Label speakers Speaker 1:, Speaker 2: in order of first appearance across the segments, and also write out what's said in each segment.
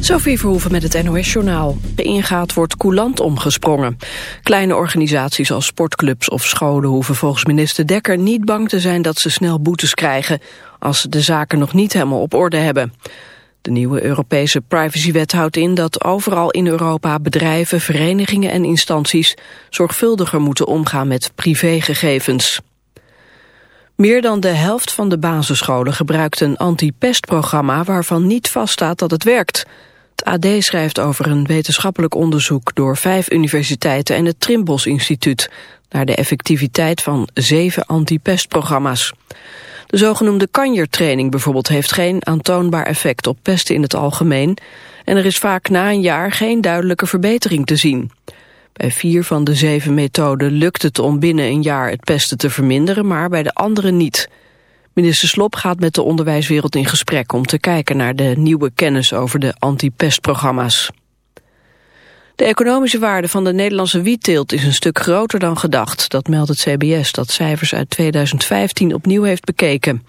Speaker 1: Sophie Verhoeven met het NOS-journaal. De ingaat wordt coulant omgesprongen. Kleine organisaties als sportclubs of scholen hoeven volgens minister Dekker niet bang te zijn dat ze snel boetes krijgen als ze de zaken nog niet helemaal op orde hebben. De nieuwe Europese privacywet houdt in dat overal in Europa bedrijven, verenigingen en instanties zorgvuldiger moeten omgaan met privégegevens. Meer dan de helft van de basisscholen gebruikt een anti-pestprogramma waarvan niet vaststaat dat het werkt. Het AD schrijft over een wetenschappelijk onderzoek door vijf universiteiten en het Trimbos Instituut naar de effectiviteit van zeven anti-pestprogramma's. De zogenoemde kanjertraining bijvoorbeeld heeft geen aantoonbaar effect op pesten in het algemeen en er is vaak na een jaar geen duidelijke verbetering te zien. Bij vier van de zeven methoden lukt het om binnen een jaar het pesten te verminderen, maar bij de andere niet. Minister Slop gaat met de onderwijswereld in gesprek om te kijken naar de nieuwe kennis over de anti-pestprogramma's. De economische waarde van de Nederlandse wietteelt is een stuk groter dan gedacht. Dat meldt het CBS, dat cijfers uit 2015 opnieuw heeft bekeken.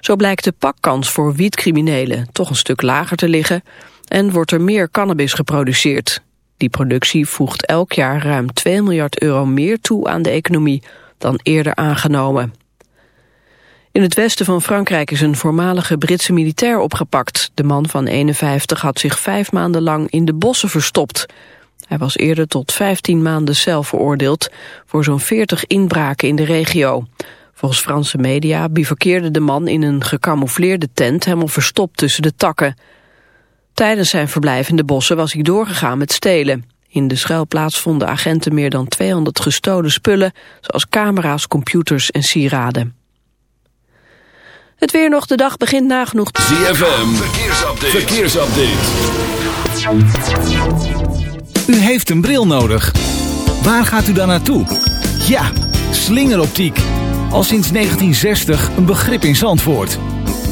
Speaker 1: Zo blijkt de pakkans voor wietcriminelen toch een stuk lager te liggen... en wordt er meer cannabis geproduceerd. Die productie voegt elk jaar ruim 2 miljard euro meer toe aan de economie dan eerder aangenomen. In het westen van Frankrijk is een voormalige Britse militair opgepakt. De man van 51 had zich vijf maanden lang in de bossen verstopt. Hij was eerder tot 15 maanden cel veroordeeld voor zo'n 40 inbraken in de regio. Volgens Franse media bivakkeerde de man in een gecamoufleerde tent helemaal verstopt tussen de takken. Tijdens zijn verblijf in de bossen was hij doorgegaan met stelen. In de schuilplaats vonden agenten meer dan 200 gestolen spullen... zoals camera's, computers en sieraden. Het weer nog, de dag begint nagenoeg...
Speaker 2: ZFM, verkeersupdate. verkeersupdate.
Speaker 3: U heeft een bril nodig. Waar gaat u dan naartoe? Ja, slingeroptiek. Al sinds 1960 een begrip in Zandvoort.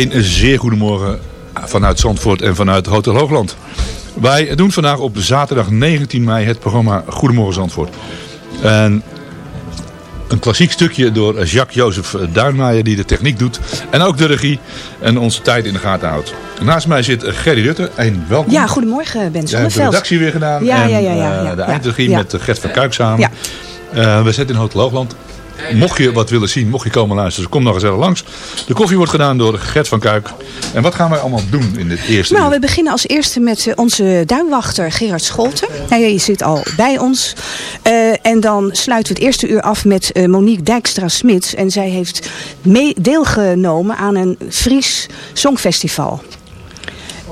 Speaker 4: Een zeer goedemorgen vanuit Zandvoort en vanuit Hotel Hoogland. Wij doen vandaag op zaterdag 19 mei het programma Goedemorgen Zandvoort. En een klassiek stukje door Jacques-Joseph Duinmaier die de techniek doet. En ook de regie en onze tijd in de gaten houdt. Naast mij zit Gerry Rutte. Een welkom.
Speaker 5: Ja, goedemorgen Ben
Speaker 4: Jij hebt de redactie weer gedaan.
Speaker 5: Ja,
Speaker 4: en
Speaker 5: ja, ja, ja,
Speaker 4: eh,
Speaker 5: ja,
Speaker 4: de eindregie met Gert van Kuik samen.
Speaker 5: Ja.
Speaker 4: Eh, we zitten in Hotel Hoogland. Mocht je wat willen zien, mocht je komen luisteren, kom nog eens even langs. De koffie wordt gedaan door Gert van Kuik. En wat gaan wij allemaal doen in dit eerste
Speaker 5: Nou,
Speaker 4: uur?
Speaker 5: we beginnen als eerste met eh, onze duinwachter Gerard Scholten. Nou, ja, je zit al bij ons. Eh, en dan sluiten we het eerste uur af met eh, Monique Dijkstra-Smit. En zij heeft deelgenomen aan een Fries Songfestival.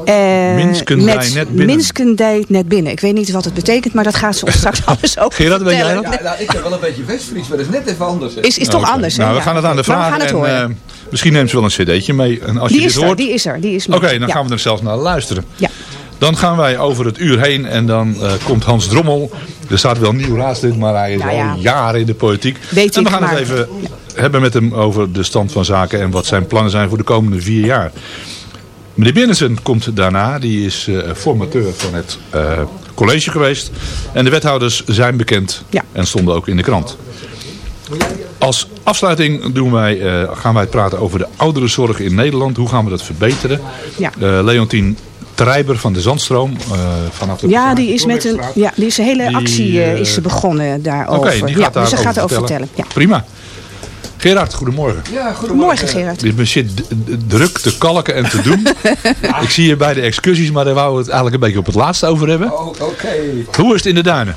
Speaker 5: Eh,
Speaker 4: Minskendij
Speaker 5: met
Speaker 4: net binnen.
Speaker 5: Net binnen. Ik weet niet wat het betekent, maar dat gaat ze ons straks alles over
Speaker 4: Gerard, weet jij dat?
Speaker 6: Ja, nou, ik heb wel een beetje West-Fries, maar dat is net even anders. hè.
Speaker 5: Is, is toch
Speaker 4: Oké.
Speaker 5: anders, hè?
Speaker 4: Nou, we
Speaker 5: Ja.
Speaker 4: gaan het aan de
Speaker 5: Maar
Speaker 4: vraag.
Speaker 5: we gaan het
Speaker 4: en,
Speaker 5: horen.
Speaker 4: eh, misschien neemt ze wel een cd'tje mee. En als
Speaker 5: die
Speaker 4: je
Speaker 5: is
Speaker 4: dit
Speaker 5: er,
Speaker 4: hoort...
Speaker 5: die is er, die is
Speaker 4: Oké, dan
Speaker 5: Ja.
Speaker 4: gaan we er zelfs naar luisteren.
Speaker 5: Ja.
Speaker 4: Dan gaan wij over het uur heen en dan eh, komt Hans Drommel. Er staat wel een nieuw raadslid, maar hij is
Speaker 5: Nou
Speaker 4: al
Speaker 5: ja.
Speaker 4: jaren in de politiek.
Speaker 5: Weet
Speaker 4: en we gaan het even hebben met hem over de stand van zaken en wat zijn plannen zijn voor de komende vier jaar. Meneer Binnensen komt daarna, die is eh, formateur van het eh, college geweest. En de wethouders zijn bekend
Speaker 5: Ja.
Speaker 4: en stonden ook in de krant. Als afsluiting doen wij, eh, gaan wij praten over de ouderenzorg in Nederland. Hoe gaan we dat verbeteren?
Speaker 5: Ja.
Speaker 4: Leontien Treiber van de Zandstroom. vanaf de
Speaker 5: Ja, die is met een, ja, die is een hele actie is begonnen
Speaker 4: Oké,
Speaker 5: daarover.
Speaker 4: die gaat
Speaker 5: ja,
Speaker 4: daar
Speaker 5: dus ze gaat erover vertellen. Ja.
Speaker 4: Prima. Gerard, goedemorgen.
Speaker 6: Ja,
Speaker 5: Goedemorgen Gerard.
Speaker 4: Je zit druk te kalken en te doen. Ik zie je bij de excursies, maar daar wouden we het eigenlijk een beetje op het laatste over hebben.
Speaker 6: Oh, oké.
Speaker 4: Hoe is het in de duinen?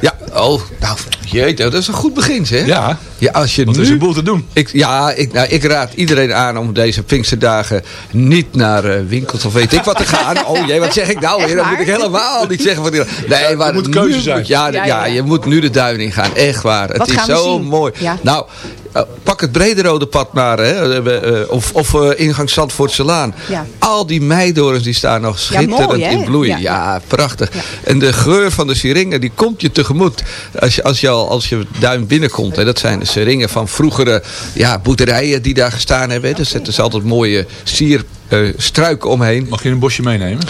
Speaker 6: Ja, oh, nou, jeetje, dat is een goed begin, hè?
Speaker 4: Ja,
Speaker 6: Ja, als je
Speaker 4: want er
Speaker 6: nu...
Speaker 4: is een boel te doen.
Speaker 6: Ik, ja, ik, nou, ik raad iedereen aan om deze Pinksterdagen niet naar eh, winkels of weet ik wat te gaan. Oh jee, wat zeg ik nou weer? Dat moet ik helemaal niet zeggen. Van die, nee, maar
Speaker 4: moet keuze zijn.
Speaker 6: moet- ja,
Speaker 5: Ja,
Speaker 6: ja, je moet nu de duin ingaan. Echt waar.
Speaker 5: Wat
Speaker 6: het is
Speaker 5: gaan we
Speaker 6: zo
Speaker 5: zien?
Speaker 6: mooi.
Speaker 5: Ja.
Speaker 6: Nou, eh, pak het Brederode pad maar. Hè, eh, of of eh, ingang Zandvoortse Laan.
Speaker 5: Ja.
Speaker 6: Al die meidorens die staan nog schitterend
Speaker 5: mooi,
Speaker 6: in bloei. Ja,
Speaker 5: Ja.
Speaker 6: prachtig. En de geur van de seringen, die komt je tegemoet. Als je, als je, al, als je duin binnenkomt. Hè, dat zijn de seringen van vroegere ja, boerderijen die daar gestaan hebben. hè. Daar zetten ze altijd mooie sier eh, struiken omheen.
Speaker 4: Mag je een bosje meenemen?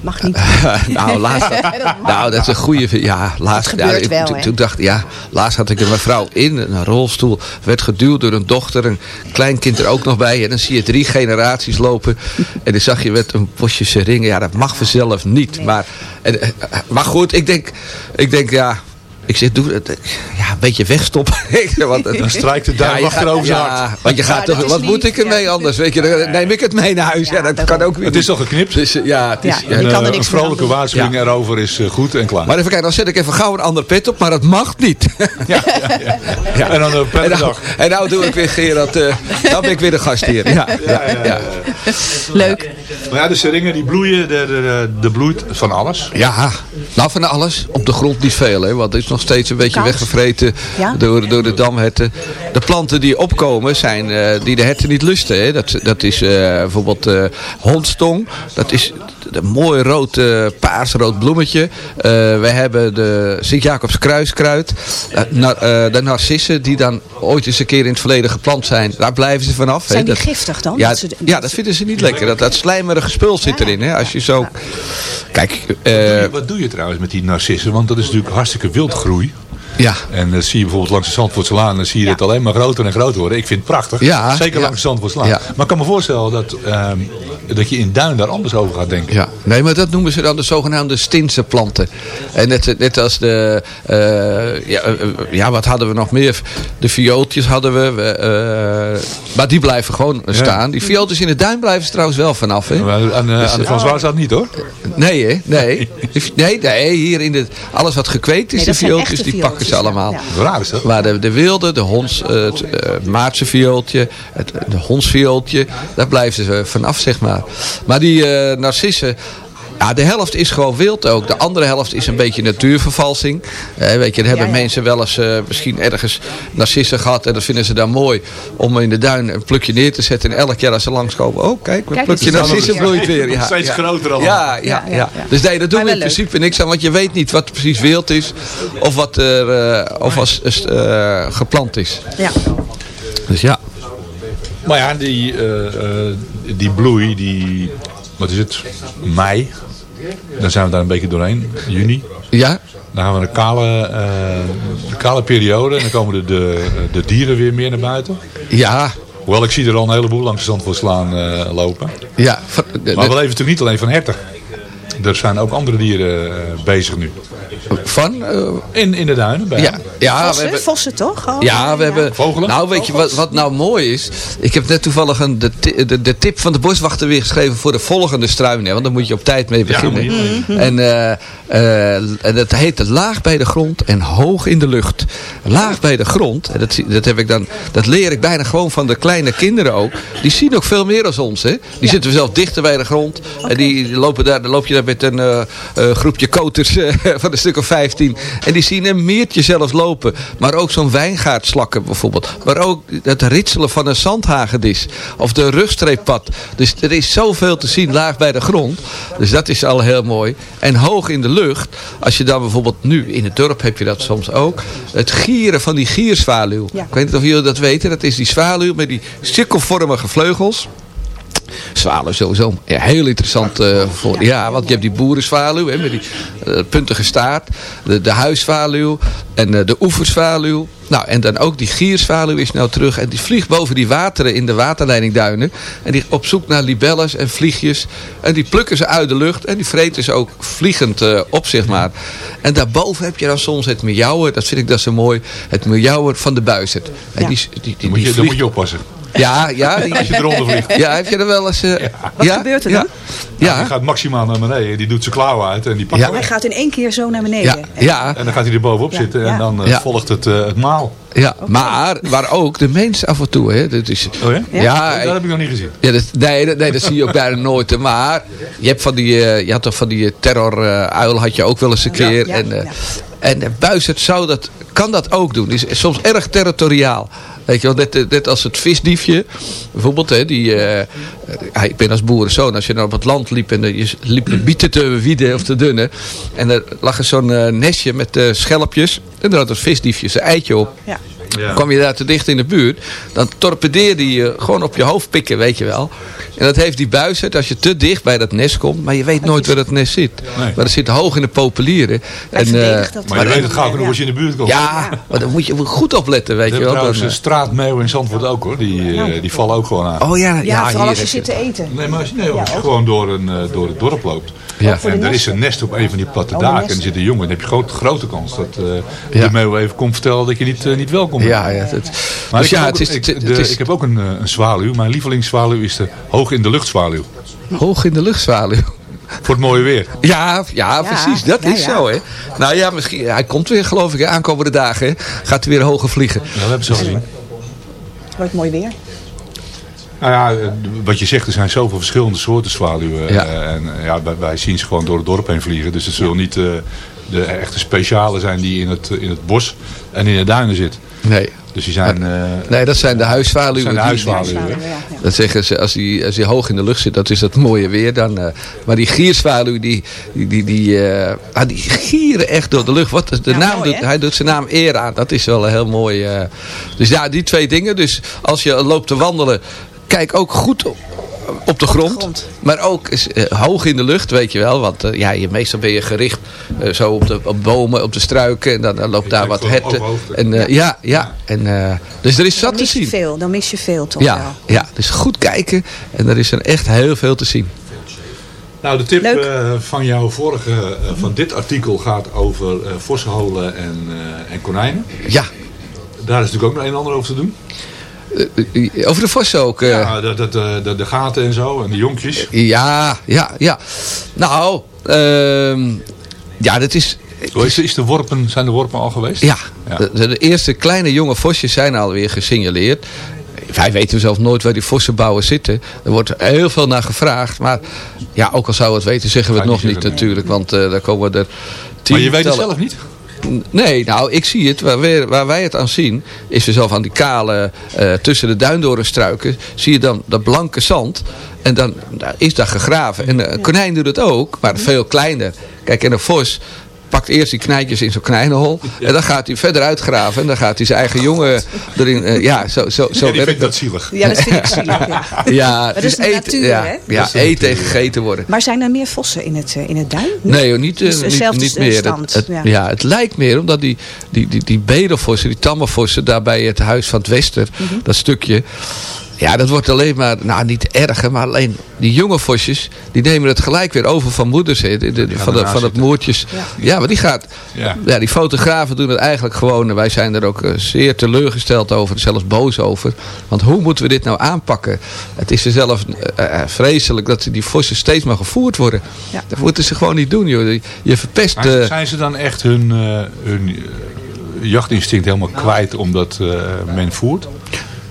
Speaker 5: Mag niet.
Speaker 6: nou, laatst, nou, dat is een goede... Ja, laatst,
Speaker 5: gebeurt
Speaker 6: ja, ik-
Speaker 5: wel,
Speaker 6: toen-
Speaker 5: hè?
Speaker 6: Toen dacht ik, ja, laatst had ik een mevrouw in een rolstoel. Werd geduwd door een dochter, een kleinkind er ook nog bij. En dan zie je drie generaties lopen. En dan zag je met een bosje seringen. Ja, dat mag vanzelf niet. Maar, en, eh, maar goed, ik denk, ik denk, ja... Ik zeg, doe het. Ja, een beetje wegstoppen. Want het-
Speaker 4: Dan strijkt de duim
Speaker 6: je
Speaker 4: achterover zijn
Speaker 6: ja,
Speaker 4: hart.
Speaker 6: want je gaat toch, wat
Speaker 5: lief,
Speaker 6: moet ik ermee
Speaker 5: ja.
Speaker 6: anders? Weet je, dan neem ik het mee naar huis. Ja, dat kan ook weer
Speaker 4: Het is toch geknipt?
Speaker 6: Dus, eh, ja, het is,
Speaker 5: Ja,
Speaker 6: ja,
Speaker 5: je kan er
Speaker 4: Eh,
Speaker 5: niks
Speaker 4: een vrolijke waarschuwing
Speaker 6: Ja.
Speaker 4: erover is eh, goed en klaar.
Speaker 6: Maar even kijken, dan zet ik even gauw een ander pet op, maar dat mag niet.
Speaker 4: ja, ja, ja. En dan een
Speaker 6: En
Speaker 4: prettige
Speaker 6: nou,
Speaker 4: dag.
Speaker 6: en nou doe ik weer Gerard, eh dan ben ik weer de gast hier. Ja, ja, ja.
Speaker 5: Leuk.
Speaker 4: Maar ja, de seringen die bloeien, er bloeit van alles.
Speaker 6: Ja, nou van alles. Op de grond niet veel, hè, want het is nog steeds een beetje weggevreten
Speaker 5: Ja.
Speaker 6: door, door de damherten. De planten die opkomen zijn eh, die de herten niet lusten. Hè. Dat, dat is eh, bijvoorbeeld eh hondstong. Dat is een mooi rood, eh, paarsrood bloemetje. Eh, we hebben de Sint-Jacobs kruiskruid. Eh, na- eh, de narcissen die dan ooit eens een keer in het verleden geplant zijn. Daar blijven ze vanaf.
Speaker 5: Zijn die
Speaker 6: Dat-
Speaker 5: giftig dan?
Speaker 6: Ja,
Speaker 5: Dat ze-
Speaker 6: ja, dat vinden ze niet lekker. Dat, dat slijmerige spul zit erin. Hè. Als je zo... Kijk, eh,
Speaker 4: Wat doe je trouwens met die narcissen? Want dat is natuurlijk hartstikke wildgroei.
Speaker 6: Ja.
Speaker 4: En dan zie je bijvoorbeeld langs de Zandvoortslaan, dan zie je
Speaker 5: Ja.
Speaker 4: het alleen maar groter en groter worden. Ik vind het prachtig.
Speaker 6: Ja,
Speaker 4: Zeker
Speaker 6: ja.
Speaker 4: langs de Zandvoortslaan.
Speaker 6: Ja.
Speaker 4: Maar ik kan me voorstellen dat, ehm, dat je in Duin daar anders over gaat denken.
Speaker 6: Ja, nee, maar dat noemen ze dan de zogenaamde Stinse planten. En net, net als de, eh, ja, eh, ja, wat hadden we nog meer? De viooltjes hadden we, we, eh, maar die blijven gewoon staan. Die viooltjes in de duin blijven ze trouwens wel vanaf, hè?
Speaker 4: Aan, eh, aan de Van Zwaarstad niet hoor.
Speaker 6: Nee, hè? Nee. Nee, nee, hier in de, alles wat gekweekt is,
Speaker 5: Nee,
Speaker 6: de
Speaker 5: dat
Speaker 6: viooltjes, die pakken allemaal.
Speaker 4: Raar is dat?
Speaker 6: Maar de, de wilde, de honds, eh, het eh, Maartse viooltje, het, de hondsviooltje, daar blijven ze vanaf, zeg maar. Maar die eh, narcissen, ja, de helft is gewoon wild ook. De andere helft is een beetje natuurvervalsing. Eh, weet je, er hebben
Speaker 5: Ja, ja.
Speaker 6: mensen wel eens eh, misschien ergens narcissen gehad. En dat vinden ze dan mooi om in de duin een plukje neer te zetten. En elk jaar als ze langskomen, oh kijk, een plukje narcissen bloeit weer. Ja,
Speaker 4: Steeds groter allemaal.
Speaker 6: Ja, ja,
Speaker 5: Ja,
Speaker 6: ja,
Speaker 5: ja, ja.
Speaker 6: Dus nee, dat doen we in principe niks aan. Want je weet niet wat precies wild is. Of wat er eh, of als, eh, geplant is.
Speaker 5: Ja.
Speaker 6: Dus ja.
Speaker 4: Maar ja, die, eh, eh, die bloei, die, wat is het, mei, dan zijn we daar een beetje doorheen, juni.
Speaker 6: Ja?
Speaker 4: Dan gaan we een kale, eh, een kale periode en dan komen de, de, de dieren weer meer naar buiten.
Speaker 6: Ja.
Speaker 4: Hoewel, ik zie er al een heleboel langs de Zandvoortslaan eh lopen.
Speaker 6: Ja.
Speaker 4: Maar we leven natuurlijk niet alleen van herten. Er zijn ook andere dieren eh, bezig nu.
Speaker 6: Van? eh,
Speaker 4: In, in de duinen. Bij
Speaker 6: ja. Ja, we
Speaker 5: Vossen,
Speaker 6: hebben...
Speaker 5: vossen toch? Oh,
Speaker 6: Ja, we hebben...
Speaker 4: Vogelen?
Speaker 6: Nou, weet je wat, wat nou mooi is? Ik heb net toevallig een, de, de, de tip van de boswachter weer geschreven voor de volgende struin. Hè, want daar moet je op tijd mee beginnen.
Speaker 5: Mhm.
Speaker 6: En, eh, eh, en dat heet laag bij de grond en hoog in de lucht. Laag bij de grond, en dat, dat, heb ik dan, dat leer ik bijna gewoon van de kleine kinderen ook. Die zien ook veel meer dan ons. Hè? Die zitten zelf dichter bij de grond. En die lopen daar, dan loop je daar met een eh, eh, groepje koters eh, van een stuk of 15. En die zien een meertje zelfs lopen. Maar ook zo'n wijngaardslakken bijvoorbeeld. Maar ook het ritselen van een zandhagedis. Of de rugstreeppad. Dus er is zoveel te zien laag bij de grond. Dus dat is al heel mooi. En hoog in de lucht. Als je dan bijvoorbeeld nu in het dorp heb je dat soms ook. Het gieren van die gierzwaluw.
Speaker 5: Ja.
Speaker 6: Ik weet niet of jullie dat weten. Dat is die zwaluw met die cirkelvormige vleugels. Zwaluw sowieso ja, heel interessant eh, voor. Ja, want je hebt die boerenzwaluw hè, met die eh, puntige staart. De, de huiszwaluw en eh, de oeverzwaluw. Nou, en dan ook die gierzwaluw is nou terug. En die vliegt boven die wateren in de waterleidingduinen. En die op zoek naar libelles en vliegjes. En die plukken ze uit de lucht. En die vreten ze ook vliegend eh, op, zeg maar. En daarboven heb je dan soms het miauwen. Dat vind ik dat zo mooi. Het miauwen van de buizerd. En
Speaker 5: Ja.
Speaker 6: die, die, die,
Speaker 4: Dan moet, je,
Speaker 6: die
Speaker 4: moet je oppassen.
Speaker 6: Ja, ja. Die,
Speaker 4: Als je eronder vliegt.
Speaker 6: ja, heb je er wel eens... eh,
Speaker 5: Wat
Speaker 6: ja?
Speaker 5: gebeurt er
Speaker 6: ja?
Speaker 5: dan?
Speaker 4: Ja. Die
Speaker 6: Ja,
Speaker 4: gaat maximaal naar beneden. Die doet zijn klauwen uit en die pakt
Speaker 6: Ja.
Speaker 4: hem
Speaker 5: Hij gaat in één keer zo naar beneden.
Speaker 6: ja, ja,
Speaker 4: En dan gaat hij er bovenop
Speaker 5: Ja,
Speaker 4: zitten
Speaker 5: ja.
Speaker 4: en dan eh,
Speaker 6: Ja.
Speaker 4: volgt het, eh, het maal.
Speaker 6: ja. Maar waar ook de mens af en toe... Hè, dat is,
Speaker 4: Oh ja?
Speaker 6: ja,
Speaker 4: dat heb ik nog niet gezien.
Speaker 6: Ja, dat, nee, dat, nee, dat zie je ook bijna nooit. Maar je hebt van die, eh, je had toch van die terroruil had je ook wel eens een keer.
Speaker 5: ja,
Speaker 6: en, eh,
Speaker 5: ja.
Speaker 6: en Buizerd zou dat, kan dat ook doen. Is soms erg territoriaal. Weet je wel, net, als het visdiefje. Bijvoorbeeld, hè, die, eh, ik ben als boerenzoon. Als je dan op het land liep en je liep de bieten te wieden of te dunnen. En er lag er zo'n eh, nestje met eh, schelpjes. En daar had het visdiefje zijn eitje op.
Speaker 5: Ja.
Speaker 4: Ja.
Speaker 6: Kwam je daar te dicht in de buurt, dan torpedeerde je gewoon op je hoofd pikken, weet je wel. En dat heeft die buizerd als je te dicht bij dat nest komt, maar je weet nooit waar dat nest zit.
Speaker 4: Nee.
Speaker 6: Maar dat zit hoog in de populieren. En, eh,
Speaker 5: dat
Speaker 4: Maar je weet het gauw genoeg als je in de buurt komt.
Speaker 6: ja, maar dan moet je goed opletten, weet
Speaker 4: We
Speaker 6: je wel.
Speaker 4: trouwens
Speaker 6: Dan,
Speaker 4: een straatmeeuw in Zandvoort ook hoor. Die, eh, die vallen ook gewoon aan.
Speaker 6: eh, oh ja, ja,
Speaker 5: Ja, vooral als je zit te eten.
Speaker 4: Nee, maar als je, nee, als je
Speaker 5: ook.
Speaker 4: gewoon door, een, eh, door het dorp loopt.
Speaker 6: Ja.
Speaker 5: de
Speaker 4: En er is een nest op een van die platte daken. En er zit een jongen. Dan heb je groot, grote kans dat eh,
Speaker 6: Ja.
Speaker 4: de meeuw even komt vertellen dat je niet, eh, niet welkom
Speaker 6: Ja, ja. Dat,
Speaker 4: Maar
Speaker 6: dus
Speaker 4: ik,
Speaker 6: ja,
Speaker 4: heb ook,
Speaker 6: het is,
Speaker 4: ik,
Speaker 6: het,
Speaker 4: de-
Speaker 6: is
Speaker 4: ik heb ook een, eh, een zwaluw. Mijn lievelingszwaluw is de hoog in de lucht zwaluw.
Speaker 6: hoog in de luchtzwaluw.
Speaker 4: Voor het mooie weer.
Speaker 6: Ja, ja, precies. Dat
Speaker 5: ja,
Speaker 6: is
Speaker 5: ja.
Speaker 6: zo, hè. Nou ja, misschien, hij komt weer, geloof ik, aankomende dagen. Hè. Gaat hij weer hoger vliegen.
Speaker 4: Ja, dat hebben ze al gezien.
Speaker 5: Wordt mooi weer.
Speaker 4: Nou ja, eh, wat je zegt, er zijn zoveel verschillende soorten zwaluwen.
Speaker 6: Ja.
Speaker 4: Eh, En ja, wij, zien ze gewoon door het dorp heen vliegen. Dus het zullen niet eh, de echte speciale zijn die in het, in het bos en in de duinen zitten.
Speaker 6: Nee.
Speaker 4: Dus die zijn, eh,
Speaker 6: Nee, dat zijn de huiszwaluwen.
Speaker 4: zijn de
Speaker 6: die-
Speaker 4: huiszwaluwen.
Speaker 5: Ja, ja.
Speaker 6: Dat zeggen ze, als hij als die hoog in de lucht zit, dat is dat mooie weer. Dan, eh, maar die gierzwaluw, die, die, die, die, eh, ah, die gieren echt door de lucht. Wat, de
Speaker 5: Ja,
Speaker 6: naam
Speaker 5: mooi,
Speaker 6: doet, hij doet zijn naam eer aan. Dat is wel heel mooi. eh. Dus ja, die twee dingen. Dus als je loopt te wandelen, kijk ook goed op, op de grond.
Speaker 5: grond.
Speaker 6: Maar ook is, eh, hoog in de lucht, weet je wel. Want eh, ja, je, meestal ben je gericht eh, zo op, de, op bomen, op de struiken. En dan, dan loopt daar wat herten. En, eh, ja, ja. En, eh, dus er is zat te zien.
Speaker 5: veel. Dan mis je veel toch wel.
Speaker 6: Ja, ja, dus goed kijken. En er is er echt heel veel te zien.
Speaker 4: Nou, de tip eh, van jouw vorige, van dit artikel gaat over eh vossenholen en, eh, en konijnen.
Speaker 6: Ja,
Speaker 4: Daar is natuurlijk ook nog een en ander over te doen.
Speaker 6: Eh, eh, over de vossen ook. eh, ja.
Speaker 4: Ja, de, de, de, gaten en zo en de jonkjes.
Speaker 6: ja, ja, Nou, ehm, ja, dat is...
Speaker 4: Is, is de worpen, zijn de worpen al geweest?
Speaker 6: Ja,
Speaker 4: Ja.
Speaker 6: De, de eerste kleine jonge vosjes zijn alweer gesignaleerd. Wij weten zelf nooit waar die vossenbouwen zitten. Er wordt heel veel naar gevraagd. Maar ja, ook al zou we het weten, zeggen we het nog niet
Speaker 4: zeggen,
Speaker 6: natuurlijk. Want daar komen er
Speaker 4: Maar je weet het zelf niet?
Speaker 6: Nee, nou, ik zie het. Waar wij, waar wij het aan zien, is we zelf aan die kale, eh, tussen de duindorenstruiken, zie je dan dat blanke zand. En dan is dat gegraven. En een konijn doet het ook, maar veel kleiner. Kijk, en een vos, pakt eerst die knijtjes in zo'n knijnenhol. En dan gaat hij verder uitgraven. En dan gaat hij zijn eigen jongen erin. eh, ja, zo, zo, zo
Speaker 4: Ja,
Speaker 6: werkt
Speaker 4: dat zielig.
Speaker 5: Ja, dat vind ik zielig. Ja.
Speaker 6: Ja,
Speaker 5: Dat
Speaker 6: het
Speaker 5: is de
Speaker 6: eten,
Speaker 5: natuur,
Speaker 6: ja,
Speaker 5: hè?
Speaker 6: Ja, eten en gegeten worden.
Speaker 5: Maar zijn er meer vossen in het, eh, in het duin?
Speaker 6: Nee, niet, eh,
Speaker 5: Dus
Speaker 6: niet, niet meer.
Speaker 5: stand,
Speaker 6: Het, het-
Speaker 5: ja.
Speaker 6: ja. het lijkt meer omdat die, die, die, die bedelvossen, die tammenvossen, daar bij het huis van het Wester,
Speaker 5: Mhm.
Speaker 6: dat stukje. Ja, dat wordt alleen maar, nou niet erger, maar alleen die jonge vosjes, die nemen het gelijk weer over van moeders, hè, de, de- van, de, van het moertjes. Ja. maar die gaat,
Speaker 4: Ja.
Speaker 6: ja. die fotografen doen het eigenlijk gewoon, en wij zijn er ook eh, zeer teleurgesteld over, zelfs boos over. Want hoe moeten we dit nou aanpakken? Het is er zelf eh, eh, vreselijk dat die vossen steeds maar gevoerd worden.
Speaker 5: Ja.
Speaker 6: Dat moeten ze gewoon niet doen, joh. Je- verpest...
Speaker 4: Maar zijn ze dan echt hun, eh, hun jachtinstinct helemaal kwijt omdat eh, men voert?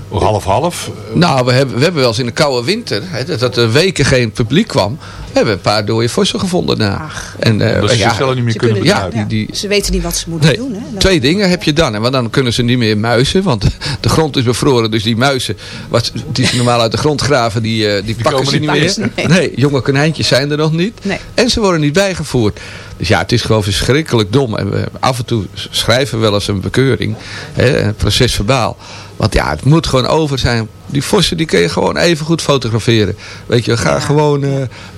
Speaker 4: Half-half?
Speaker 6: Nou, we hebben, we hebben wel eens in de koude winter, hè, dat- dat er weken geen publiek kwam, hebben we een paar dode vossen gevonden. Nou.
Speaker 5: Ach.
Speaker 6: En, eh,
Speaker 4: Dat ze
Speaker 6: ja,
Speaker 4: zichzelf niet meer
Speaker 5: Ze
Speaker 4: kunnen
Speaker 5: kunnen-
Speaker 6: ja, die, die,
Speaker 5: Ze weten niet wat ze moeten
Speaker 6: Nee,
Speaker 5: doen. Hè? Dat-
Speaker 6: twee dingen heb je dan. hè, Want dan kunnen ze niet meer muizen. Want de grond is bevroren. Dus die muizen wat, die ze normaal uit de grond graven. Die, eh, die, pakken
Speaker 4: komen
Speaker 6: ze
Speaker 4: niet
Speaker 5: meer.
Speaker 6: Nee. jonge konijntjes zijn er nog niet.
Speaker 5: Nee.
Speaker 6: En ze worden niet bijgevoerd. Dus ja, het is gewoon verschrikkelijk dom. En we, af en toe schrijven we wel eens een bekeuring. Hè, een proces verbaal. Want ja, het moet gewoon over zijn. Die vossen die kun je gewoon even goed fotograferen. Weet je, ga gewoon, eh,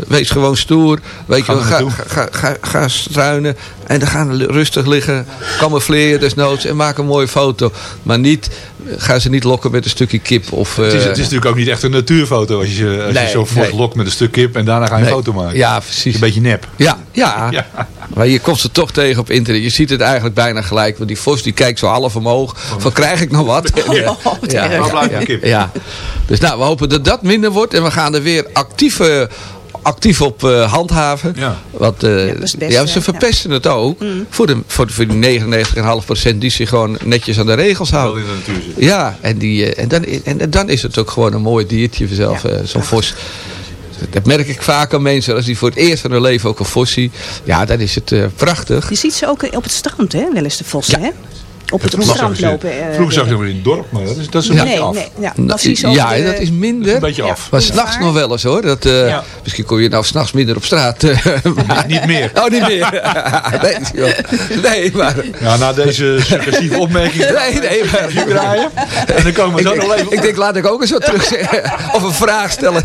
Speaker 6: wees gewoon stoer. Weet je, ga, ga, ga, ga struinen. En dan gaan rustig liggen. Camoufleer desnoods. En maak een mooie foto. Maar niet, ga ze niet lokken met een stukje kip. Of,
Speaker 4: Het is,
Speaker 6: eh,
Speaker 4: het is natuurlijk ook niet echt een natuurfoto als je, als
Speaker 6: Nee,
Speaker 4: je zo
Speaker 6: nee.
Speaker 4: lokt met een stuk kip en daarna ga je
Speaker 6: nee.
Speaker 4: een foto maken.
Speaker 6: Ja, precies.
Speaker 4: Een beetje nep.
Speaker 6: Ja, ja,
Speaker 4: Ja.
Speaker 6: maar je komt ze toch tegen op internet. Je ziet het eigenlijk bijna gelijk. Want die vos die kijkt zo half omhoog. Van krijg ik nog wat? Ja, ja,
Speaker 4: mijn kip?
Speaker 6: ja. Dus nou, we hopen dat dat minder wordt. En we gaan er weer actief, eh, actief op eh, handhaven.
Speaker 4: Ja.
Speaker 6: Want eh,
Speaker 5: Ja,
Speaker 6: ze verpesten het ook. Voor, de, voor, de, voor die 99,5% die zich gewoon netjes aan de regels
Speaker 4: Wel
Speaker 6: houden.
Speaker 4: in de natuur zitten.
Speaker 6: Ja, en, die, eh, en, dan, en dan is het ook gewoon een mooi diertje vanzelf,
Speaker 5: Ja.
Speaker 6: eh, zo'n vos. Dat merk ik vaak aan mensen. Als die voor het eerst van hun leven ook een vos zien. Ja, dan is het eh, prachtig.
Speaker 5: Je ziet ze ook op het strand, hè? Wel eens de vossen,
Speaker 6: Ja.
Speaker 5: hè? Op het, het
Speaker 4: Vroeger zag
Speaker 5: strand lopen. eh,
Speaker 4: Vroeger zag je nog in het dorp, maar dat is, dat is een
Speaker 6: Ja.
Speaker 4: beetje
Speaker 5: Nee,
Speaker 4: af.
Speaker 5: nee. Ja,
Speaker 6: Nou,
Speaker 5: precies
Speaker 6: ja,
Speaker 5: over de-
Speaker 6: dat is minder.
Speaker 4: Dat is een beetje
Speaker 5: Ja.
Speaker 4: af.
Speaker 6: Maar s'nachts nog wel eens hoor. Dat, eh,
Speaker 4: Ja.
Speaker 6: Misschien kom je nou s'nachts minder op straat. eh, maar-
Speaker 4: Niet meer.
Speaker 6: Oh, niet meer. nee, nee, maar...
Speaker 4: Ja, na deze suggestieve opmerking
Speaker 6: Nee, nee, maar...
Speaker 4: draaien. En dan komen we zo
Speaker 6: Ik,
Speaker 4: nog
Speaker 6: denk-
Speaker 4: even
Speaker 6: ik denk, laat ik ook eens wat terug zeggen. Of een vraag stellen.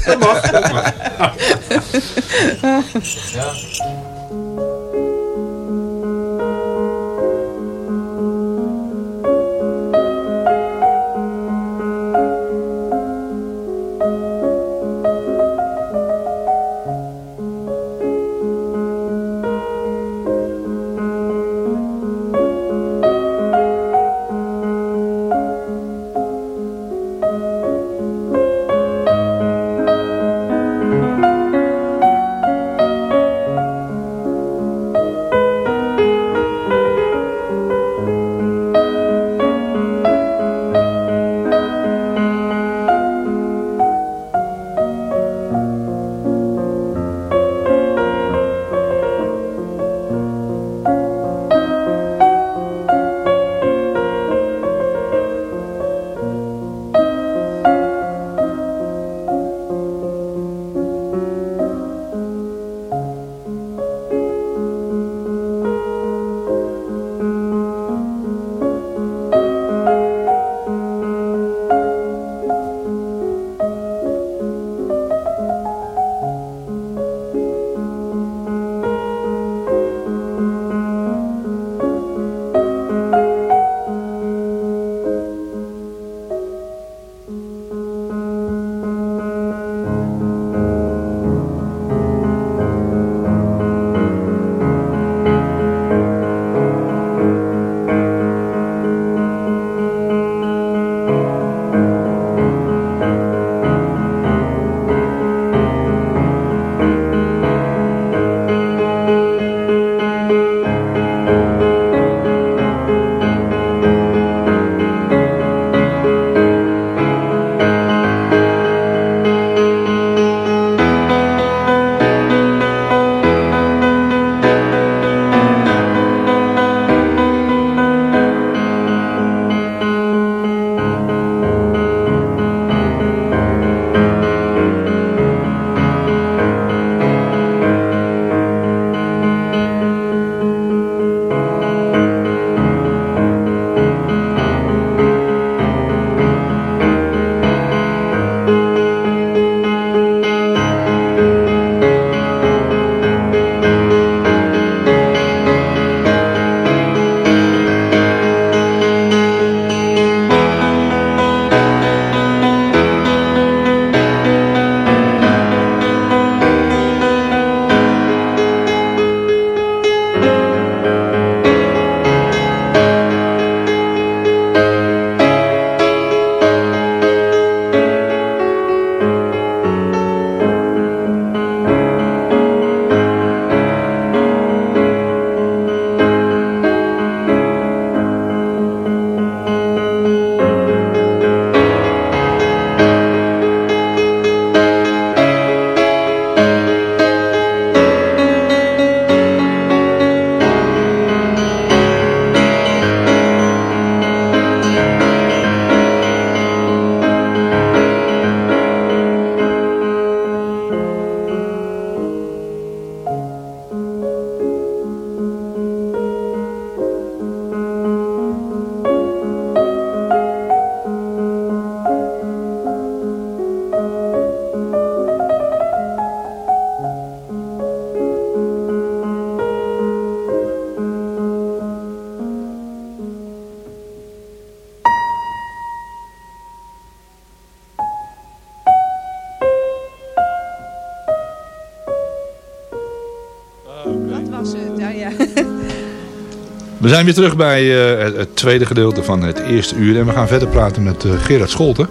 Speaker 4: We zijn weer terug bij eh, het, het tweede gedeelte van het eerste uur. En we gaan verder praten met eh, Gerard Scholten.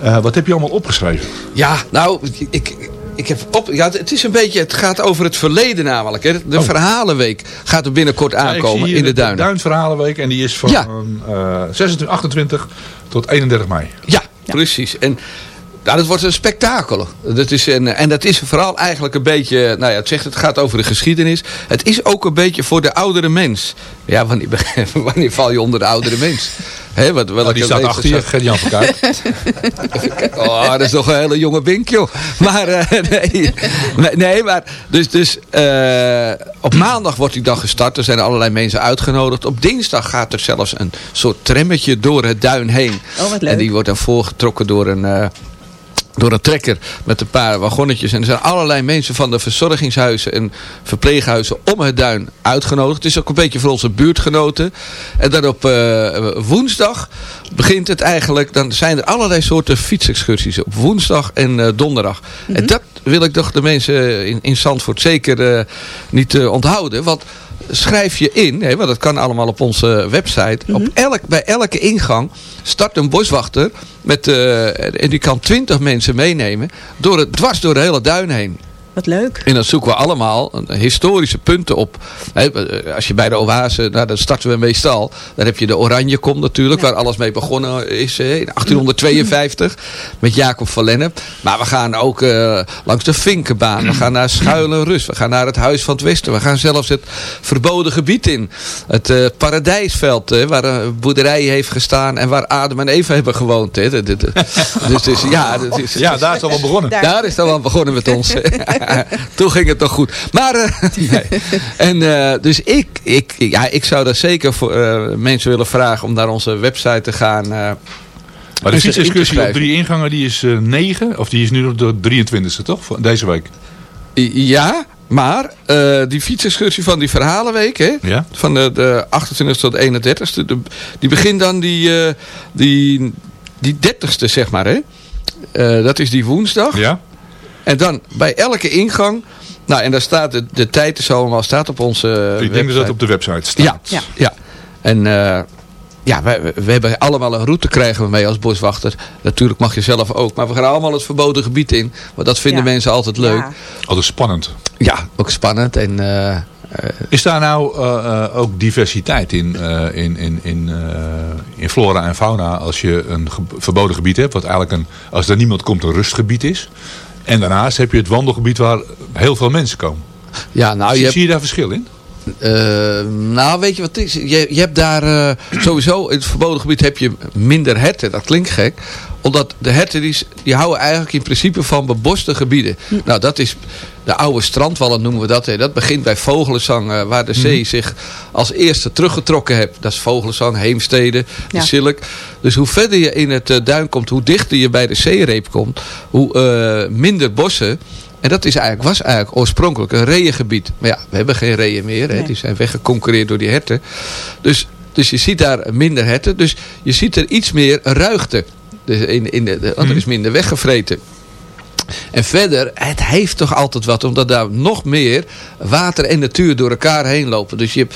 Speaker 4: Eh, wat heb je allemaal opgeschreven?
Speaker 6: Ja, nou, ik, ik heb op, ja, het is een beetje, het gaat over het verleden namelijk. Hè. De
Speaker 4: Oh.
Speaker 6: Verhalenweek gaat er binnenkort
Speaker 4: Ja, ik zie
Speaker 6: aankomen
Speaker 4: hier
Speaker 6: in de
Speaker 4: De
Speaker 6: duinen.
Speaker 4: Duinverhalenweek. En die is van
Speaker 6: Ja.
Speaker 4: eh, 26, 28 tot 31 mei.
Speaker 6: Ja, precies. En nou, dat wordt een spektakel. Dat is een, en dat is vooral eigenlijk een beetje, nou ja, het zegt het gaat over de geschiedenis. Het is ook een beetje voor de oudere mens. Ja, wanneer, wanneer val je onder de oudere mens? Hè, wat, welke
Speaker 4: Nou, die staat
Speaker 6: leeftijd
Speaker 4: achter je, Gert-Jan van Kuik.
Speaker 6: Oh, dat is toch een hele jonge bink, joh. Maar, eh, nee, nee, maar, dus, dus eh, op maandag wordt die dag gestart. Er zijn allerlei mensen uitgenodigd. Op dinsdag gaat er zelfs een soort trammetje door het duin heen.
Speaker 5: Oh, wat leuk.
Speaker 6: En die wordt dan voorgetrokken door een... eh, door een trekker met een paar wagonnetjes. En er zijn allerlei mensen van de verzorgingshuizen en verpleeghuizen om het duin uitgenodigd. Het is ook een beetje voor onze buurtgenoten. En dan op eh, woensdag begint het eigenlijk, dan zijn er allerlei soorten fietsexcursies. Op woensdag en eh, donderdag. En dat wil ik toch de mensen in, in Zandvoort zeker eh, niet onthouden. Want schrijf je in, hè, want dat kan allemaal op onze website. op elk, bij elke ingang start een boswachter. Met, eh, en die kan twintig mensen meenemen. Door het, dwars door de hele duin heen.
Speaker 5: Wat leuk.
Speaker 6: En dan zoeken we allemaal historische punten op. Hè, eh, als je bij de oase, nou, dan starten we meestal. Dan heb je de Oranjekom natuurlijk, waar alles mee begonnen is hè, in 1852. Met Jacob van Lennep. Maar we gaan ook eh, langs de Vinkenbaan. We gaan naar Schuilen Rust. We gaan naar het Huis van het Westen. We gaan zelfs het verboden gebied in. Het eh, Paradijsveld, hè, waar een boerderij heeft gestaan. En waar Adam en Eva hebben gewoond. Dus, dus ja, dat is,
Speaker 4: Ja, daar is het allemaal begonnen.
Speaker 5: Daar-
Speaker 6: daar is het al begonnen met ons. Toen ging het toch goed. Maar, eh, nee. En uh, dus ik, ik, ja, ik zou daar zeker voor uh, mensen willen vragen om naar onze website te gaan.
Speaker 4: Maar de fietsexcursie op drie ingangen die is uh, 9, of die is nu nog de 23e toch? Deze week.
Speaker 6: Ja, maar uh, die fietsexcursie van die verhalenweek, hè,
Speaker 4: ja?
Speaker 6: van de, de 28 tot 31, de, die begint dan die, uh, die, die 30ste, zeg maar. Hè? Uh, dat is die woensdag.
Speaker 4: Ja.
Speaker 6: En dan bij elke ingang, nou en daar staat de, de tijd is allemaal staat op onze
Speaker 4: Ik denk dat dat op de website staat.
Speaker 6: Ja, ja. ja. En uh, ja, we, we hebben allemaal een route krijgen we mee als boswachter. Natuurlijk mag je zelf ook. Maar we gaan allemaal het verboden gebied in. Want dat vinden ja. mensen altijd leuk. Ja.
Speaker 4: Altijd spannend.
Speaker 6: Ja, ook spannend. En, uh, uh,
Speaker 4: is daar nou uh, ook diversiteit in, in, in, in, in flora en fauna als je een ge verboden gebied hebt? Wat eigenlijk een, als er niemand komt een rustgebied is. En daarnaast heb je het wandelgebied waar heel veel mensen komen.
Speaker 6: Ja, nou,
Speaker 4: zie,
Speaker 6: je
Speaker 4: zie je daar verschil in?
Speaker 6: Uh, nou, weet je wat het is? Je, je hebt daar uh, sowieso in het verboden gebied heb je minder herten. Dat klinkt gek. Omdat de herten die, die houden eigenlijk in principe van beboste gebieden. Hm. Nou, dat is de oude strandwallen noemen we dat. Hè. Dat begint bij Vogelenzang, uh, waar de zee hm. zich als eerste teruggetrokken heeft. Dat is Vogelenzang, Heemstede, de ja. Silk. Dus hoe verder je in het uh, duin komt, hoe dichter je bij de zeereep komt, hoe uh, minder bossen. En dat is eigenlijk, was eigenlijk oorspronkelijk een reeëngebied. Maar ja, we hebben geen reeën meer. Nee. Hè. Die zijn weggeconcureerd door die herten. Dus, dus je ziet daar minder herten. Dus je ziet er iets meer ruigte. Dus in, in de, de, er is minder weggevreten. En verder, het heeft toch altijd wat, omdat daar nog meer water en natuur door elkaar heen lopen. Dus je hebt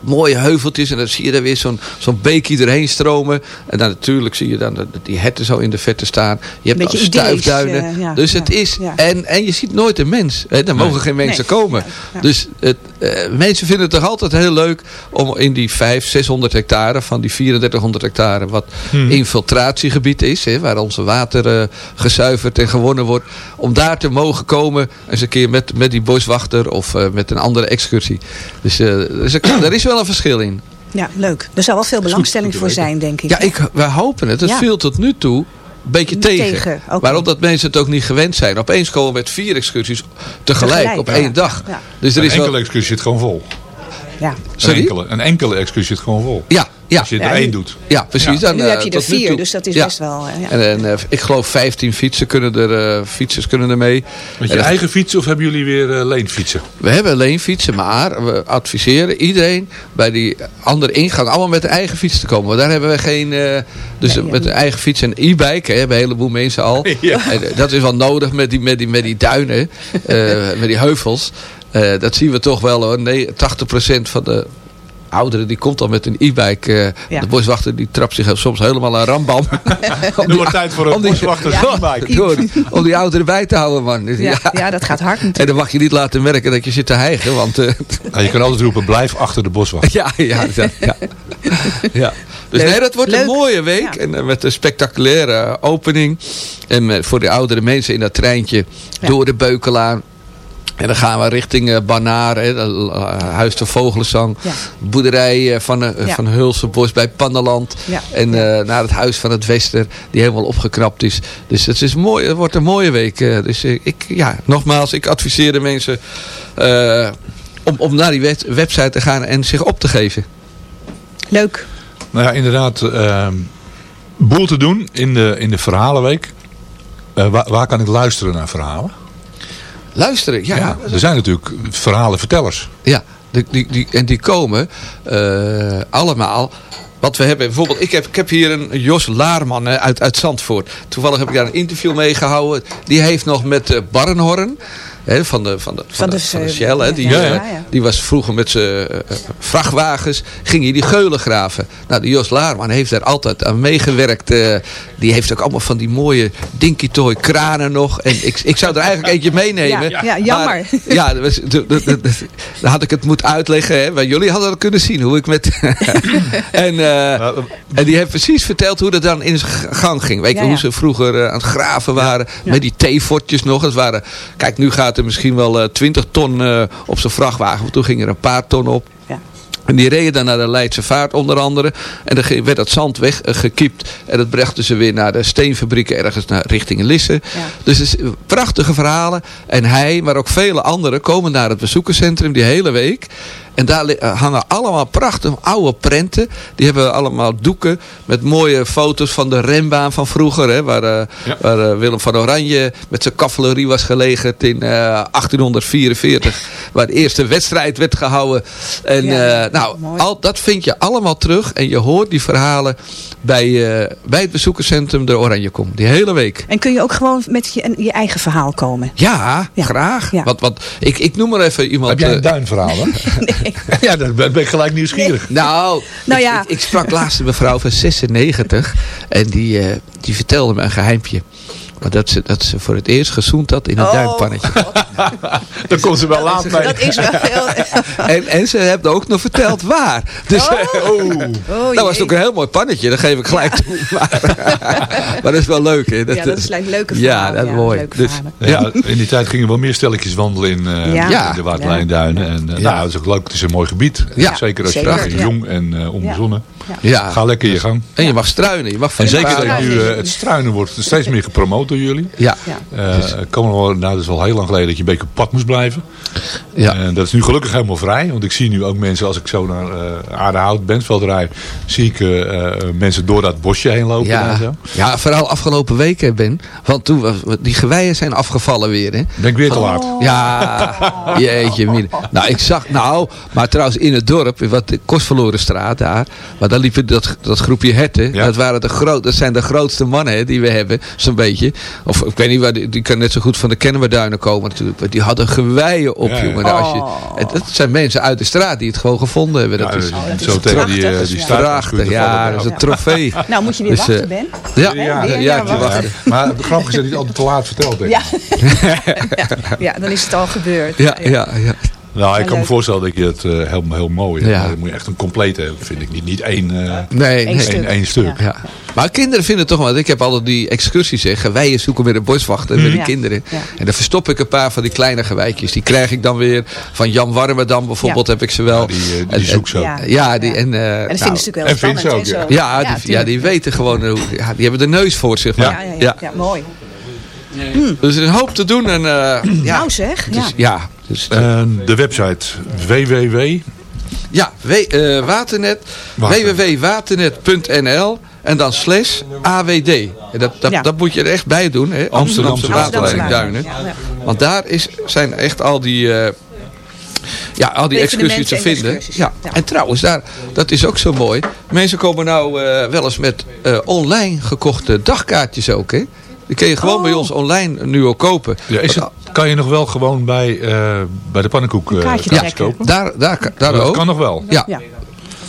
Speaker 6: mooie heuveltjes en dan zie je daar weer zo'n zo'n beekje erheen stromen. En dan natuurlijk zie je dan die herten zo in de verte staan. Je hebt
Speaker 5: Beetje
Speaker 6: stuifduinen.
Speaker 5: Uh, ja,
Speaker 6: dus het is,
Speaker 5: ja.
Speaker 6: en, en je ziet nooit een mens. Hè? Er mogen nee. geen mensen
Speaker 5: nee.
Speaker 6: komen. Dus het, uh, mensen vinden het toch altijd heel leuk om in die 500, 600 hectare van die 3400 hectare, wat hmm. infiltratiegebied is, hè, waar onze water uh, gezuiverd en gewonnen wordt, om daar te mogen komen eens een keer met, met die boswachter of uh, met een andere excursie. Dus, er, er is wel een verschil in.
Speaker 5: Ja, leuk. Er zal wel veel belangstelling voor zijn, denk ik.
Speaker 6: Ja, ik, wij hopen het. Het ja. viel tot nu toe een beetje tegen.
Speaker 5: tegen okay.
Speaker 6: Maar omdat mensen het ook niet gewend zijn. Opeens komen we met vier excursies tegelijk, tegelijk op één ja. dag.
Speaker 4: Ja. Dus er een is enkele wel... excursie zit gewoon vol.
Speaker 5: Ja.
Speaker 4: Een enkele, een enkele excursie zit gewoon vol.
Speaker 6: Ja, ja.
Speaker 4: Als je er één doet.
Speaker 6: Ja, precies. Dan,
Speaker 5: nu
Speaker 6: uh,
Speaker 5: heb je er vier, dus dat is
Speaker 6: ja.
Speaker 5: best wel... Uh, ja.
Speaker 6: En, en uh, ik geloof 15 fietsen kunnen er, fietsers kunnen er mee.
Speaker 4: Met je en eigen fiets of hebben jullie weer leenfietsen?
Speaker 6: We hebben leenfietsen, maar we adviseren iedereen bij die andere ingang allemaal met een eigen fiets te komen. Want daar hebben we geen... dus nee, met een eigen fiets en e-bike hebben een heleboel mensen al. Ja. En, dat is wel nodig met die, met die, met die duinen, met die heuvels. dat zien we toch wel hoor. Nee, 80% van de oudere die komt dan met een e-bike. eh,
Speaker 5: Ja.
Speaker 6: De boswachter die trapt zich soms helemaal aan rambam.
Speaker 4: Nu wordt tijd voor een boswachter.
Speaker 6: Ja, door- om die ouderen bij te houden, man.
Speaker 5: Ja, ja, dat gaat hard natuurlijk.
Speaker 6: En dan mag je niet laten merken dat je zit te hijgen. Want eh,
Speaker 4: Ja, je kan altijd roepen, blijf achter de boswachter.
Speaker 6: ja, ja, dat- ja. ja. Dus
Speaker 5: Leuk.
Speaker 6: nee, dat wordt
Speaker 5: Leuk.
Speaker 6: een mooie week.
Speaker 5: Ja.
Speaker 6: En eh, met een spectaculaire opening. En met, voor de oudere mensen in dat treintje
Speaker 5: Ja.
Speaker 6: door de Beukelaan. En dan gaan we richting eh Banaar, eh, Huis de Vogelenzang.
Speaker 5: Ja.
Speaker 6: Boerderij eh, van,
Speaker 5: Ja.
Speaker 6: van Hulsenbos bij Panneland.
Speaker 5: Ja.
Speaker 6: En eh, naar het Huis van het Wester, die helemaal opgeknapt is. Dus het, is mooi, het wordt een mooie week. dus ik, ja, nogmaals, ik adviseer de mensen eh, om, om naar die wet- website te gaan en zich op te geven.
Speaker 5: Leuk.
Speaker 4: Nou ja, inderdaad. ehm boel te doen in de, in de verhalenweek. Eh, waar, waar kan ik luisteren naar verhalen?
Speaker 6: Luisteren, ja.
Speaker 4: Ja, er zijn natuurlijk verhalenvertellers.
Speaker 6: Ja, die, die, die, en die komen eh, allemaal. Wat we hebben, bijvoorbeeld, ik heb, ik heb hier een Jos Laarman uit, uit Zandvoort. Toevallig heb ik daar een interview mee gehouden. Die heeft nog met eh Barrenhorn, hè, van, de, van, de, van,
Speaker 5: Van
Speaker 6: de,
Speaker 5: de-
Speaker 6: van de Shell, die,
Speaker 4: ja,
Speaker 6: eh,
Speaker 4: ja.
Speaker 6: die was vroeger met zijn eh, vrachtwagens, ging hij die geulen graven. Nou, die Jos Laarman heeft daar altijd aan meegewerkt. eh, die heeft ook allemaal van die mooie Dinky Toy kranen nog. En ik, ik zou er eigenlijk eentje meenemen.
Speaker 5: Ja, ja, jammer.
Speaker 6: Maar, ja, dat was, dat- dat- dat- dan had ik het moeten uitleggen. Hè, maar jullie hadden het kunnen zien hoe ik met... en, eh, en die heeft precies verteld hoe dat dan in zijn gang ging. Weet je
Speaker 5: Ja, ja.
Speaker 6: hoe ze vroeger eh, aan het graven waren. Met die theefortjes nog. Het waren, kijk, nu gaat er misschien wel eh, 20 ton eh, op zijn vrachtwagen. Want toen ging er een paar ton op.
Speaker 5: Ja.
Speaker 6: En die reden dan naar de Leidse Vaart onder andere. En dan werd dat zand weggekiept. En dat brachten ze weer naar de steenfabrieken ergens naar, richting Lisse.
Speaker 5: Ja.
Speaker 6: Dus het is prachtige verhalen. En hij, maar ook vele anderen komen naar het bezoekerscentrum die hele week. En daar eh, hangen allemaal prachtige oude prenten. Die hebben allemaal doeken met mooie foto's van de renbaan van vroeger. Hè, waar eh,
Speaker 4: Ja.
Speaker 6: waar eh, Willem van Oranje met zijn cavalerie was gelegerd in eh, 1844. Waar de eerste wedstrijd werd gehouden. En
Speaker 5: Ja,
Speaker 6: eh, nou,
Speaker 5: mooi.
Speaker 6: al, dat vind je allemaal terug. En je hoort die verhalen bij, eh, bij het bezoekerscentrum de Oranje Kom. Die hele week.
Speaker 5: En kun je ook gewoon met je, je eigen verhaal komen?
Speaker 6: Ja,
Speaker 5: Ja.
Speaker 6: graag.
Speaker 5: Ja.
Speaker 6: Want, want ik, ik noem maar even iemand.
Speaker 4: Heb jij een duinverhaal ja, dan ben ik gelijk nieuwsgierig.
Speaker 6: Nou,
Speaker 5: Nou
Speaker 6: ik,
Speaker 5: ja.
Speaker 6: ik, ik sprak laatst een mevrouw van 96 en die, eh, die vertelde me een geheimpje. Maar dat ze, dat ze voor het eerst gezoend had in een
Speaker 5: Oh,
Speaker 6: duimpannetje.
Speaker 4: Dan komt ze wel laat mee.
Speaker 5: Dat is wel heel...
Speaker 6: En, en ze heeft ook nog verteld waar. Dus
Speaker 4: Oh.
Speaker 5: Oh,
Speaker 6: dat was ook een heel mooi pannetje, dat geef ik gelijk toe. Maar, maar dat is wel leuk. Hè?
Speaker 5: Ja, dat is een leuke
Speaker 6: Ja, dat is mooi. Dus-.
Speaker 4: Ja, in die tijd gingen wel meer stelletjes wandelen in, eh,
Speaker 5: Ja.
Speaker 4: in de Waardlijnduinen. En eh,
Speaker 6: Ja.
Speaker 4: nou, dat is ook leuk. Het is een mooi gebied.
Speaker 6: Ja.
Speaker 4: Zeker als je
Speaker 5: Zeker,
Speaker 4: jong en eh onbezonnen.
Speaker 6: Ja.
Speaker 4: Ga lekker je gang.
Speaker 6: En je mag struinen. Je mag
Speaker 4: En zeker dat nu eh, het struinen wordt steeds meer gepromoot door jullie.
Speaker 6: Ja.
Speaker 5: Ja.
Speaker 4: Eh komen we, nou, dat is al heel lang geleden dat je een beetje op pad moest blijven.
Speaker 6: Ja.
Speaker 4: En dat is nu gelukkig helemaal vrij. Want ik zie nu ook mensen, als ik zo naar uh, Aardehout, Bentveld rijd, zie ik eh, eh, mensen door dat bosje heen lopen. En
Speaker 6: Ja.
Speaker 4: zo.
Speaker 6: ja, vooral afgelopen weken, Ben. Want toen was, die geweien zijn afgevallen weer. Hè?
Speaker 4: Ben ik weer te laat.
Speaker 6: Ja, jeetje. Nou, ik zag, nou, maar trouwens in het dorp, wat de Kostverlorenstraat daar, maar daar liepen dat, dat groepje herten.
Speaker 4: Ja.
Speaker 6: Dat, waren de groot, dat zijn de grootste mannen hè, die we hebben, zo'n beetje. Of ik weet niet waar, die, die kan net zo goed van de Kennemerduinen komen natuurlijk. Maar die hadden geweien op,
Speaker 4: Ja, ja.
Speaker 6: jongen. Nou, als je,
Speaker 5: Oh.
Speaker 6: het, zijn mensen uit de straat die het gewoon gevonden hebben. Dat
Speaker 4: Ja,
Speaker 6: is
Speaker 4: dat is
Speaker 5: is
Speaker 4: zo tegen die, eh,
Speaker 5: prachtig.
Speaker 4: die
Speaker 5: Ja.
Speaker 6: prachtig. Dat is een trofee.
Speaker 5: Nou, moet je weer
Speaker 6: Dus,
Speaker 5: wachten,
Speaker 6: eh,
Speaker 5: Ben.
Speaker 6: Ja, ja, ja,
Speaker 5: wachten.
Speaker 6: wacht.
Speaker 4: Maar het grappige is dat hij het altijd te laat vertelt. Denk ik.
Speaker 5: Ja. ja, dan is het al gebeurd.
Speaker 6: Ja, ja, ja.
Speaker 4: Nou, ik kan me voorstellen dat je het eh, heel, heel mooi hebt.
Speaker 6: Ja.
Speaker 4: Maar dan moet je echt een complete hebben, vind ik. Niet, niet één, eh,
Speaker 6: Nee, nee.
Speaker 5: stuk.
Speaker 4: één, één stuk.
Speaker 6: Ja. Maar kinderen vinden het toch wel. Ik heb altijd die excursies hè. Geweien zoeken met de boswachter. Met die
Speaker 5: Ja.
Speaker 6: kinderen.
Speaker 5: Ja.
Speaker 6: En dan verstop ik een paar van die kleine gewijtjes. Die krijg ik dan weer. Van Jan Warmerdam bijvoorbeeld heb ik ze wel.
Speaker 4: Ja, die, eh, die zoekt zo.
Speaker 5: Ja.
Speaker 6: Ja, die, en, eh,
Speaker 5: En dat
Speaker 6: nou,
Speaker 5: vinden ze natuurlijk
Speaker 4: en
Speaker 5: wel spannend.
Speaker 4: ze ook,
Speaker 5: en zo.
Speaker 6: ja, die, ja, die weten gewoon. hoe- Ja, die hebben de neus voor zich.
Speaker 5: Ja, ja, ja, ja, mooi.
Speaker 6: Dus er is een hoop te doen. En, eh, ja,
Speaker 5: Nou zeg, ja.
Speaker 6: dus, ja, dus,
Speaker 4: En de website www.
Speaker 6: ja we- eh, waternet.
Speaker 4: Water.
Speaker 6: www.waternet.nl en dan slash AWD. En dat, dat,
Speaker 5: Ja.
Speaker 6: dat moet je er echt bij doen. Hè?
Speaker 4: Amsterdamse
Speaker 6: waterleidingduinen. Want daar is, zijn echt al die, eh, ja, al die excursies te vinden.
Speaker 5: excursies,
Speaker 6: Ja.
Speaker 5: ja.
Speaker 6: En trouwens, daar, dat is ook zo mooi. Mensen komen nou eh, wel eens met eh, online gekochte dagkaartjes ook. Hè? Die kun je gewoon
Speaker 5: Oh.
Speaker 6: bij ons online nu al kopen.
Speaker 4: Ja, is het, kan je nog wel gewoon bij, eh, bij de pannenkoek eh
Speaker 5: kaartje
Speaker 4: kaartjes
Speaker 5: trekken.
Speaker 4: kopen?
Speaker 6: Daar, daar, daar
Speaker 4: dat
Speaker 6: ook.
Speaker 4: kan nog wel.
Speaker 6: Ja.
Speaker 5: Ja.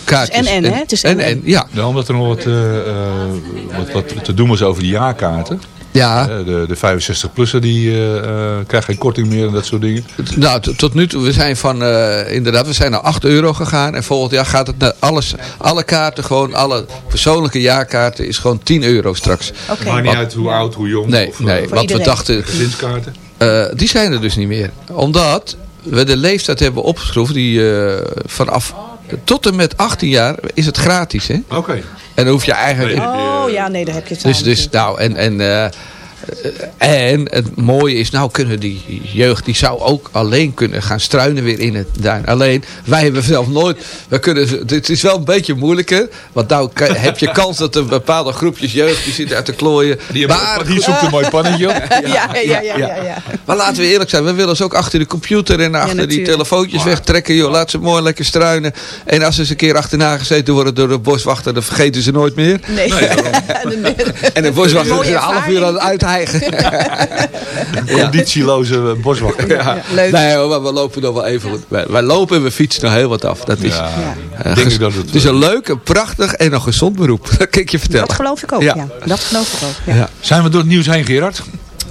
Speaker 6: kaartjes.
Speaker 5: Het is en-en, hè? Het is
Speaker 6: en, en, ja.
Speaker 4: Ja, omdat er nog wat, eh, wat, wat te doen was over die jaarkaarten.
Speaker 6: Ja,
Speaker 4: Eh, de, de 65-plussen die eh, eh, krijgen geen korting meer en dat soort dingen.
Speaker 6: nou, tot nu toe, we zijn van, eh, inderdaad, we zijn naar 8 euro gegaan. En volgend jaar gaat het naar alles, alle kaarten, gewoon alle persoonlijke jaarkaarten, is gewoon 10 euro straks.
Speaker 5: Oké.
Speaker 4: Maakt niet uit hoe oud, hoe jong.
Speaker 6: Nee,
Speaker 4: of,
Speaker 6: nee, want we dachten,
Speaker 4: Gezinskaarten.
Speaker 6: Eh, die zijn er dus niet meer. Omdat we de leeftijd hebben opgeschroefd, die eh, vanaf tot en met 18 jaar is het gratis, hè?
Speaker 4: Oké.
Speaker 6: En dan hoef je eigenlijk...
Speaker 4: Nee.
Speaker 5: Oh ja, nee, daar heb je het
Speaker 6: Dus,
Speaker 5: aan
Speaker 6: dus nou, en, en, eh, en het mooie is, nou kunnen die jeugd, die zou ook alleen kunnen gaan struinen weer in het duin. Alleen, wij hebben zelf nooit, we kunnen, het is wel een beetje moeilijker, want nou heb je kans dat er bepaalde groepjes jeugd, die zitten uit te klooien.
Speaker 4: Die,
Speaker 6: maar,
Speaker 4: die zoekt een mooi pannetje op.
Speaker 5: ja, ja, ja, ja, ja, ja.
Speaker 6: maar laten we eerlijk zijn, we willen ze ook achter de computer en achter die telefoontjes wegtrekken. Joh, laat ze mooi lekker struinen. En als ze eens een keer achterna gezeten worden door de boswachter, dan vergeten ze nooit meer.
Speaker 5: Nee.
Speaker 6: En de boswachter is een half uur aan het uithijgen.
Speaker 4: Conditieloze boswachter.
Speaker 6: Ja.
Speaker 5: Leuk.
Speaker 6: Nee hoor, maar we lopen nog wel even. Wij, wij lopen en we fietsen nog heel wat af. Dat is,
Speaker 4: Ja,
Speaker 6: eh,
Speaker 4: ik denk
Speaker 6: ges-
Speaker 4: dat het,
Speaker 6: het is een leuk, een prachtig en een gezond beroep. Dat kan ik je vertellen.
Speaker 5: Dat geloof ik ook,
Speaker 6: Ja.
Speaker 5: ja. Dat geloof ik ook, ja.
Speaker 6: Ja.
Speaker 4: Zijn we door het nieuws heen, Gerard?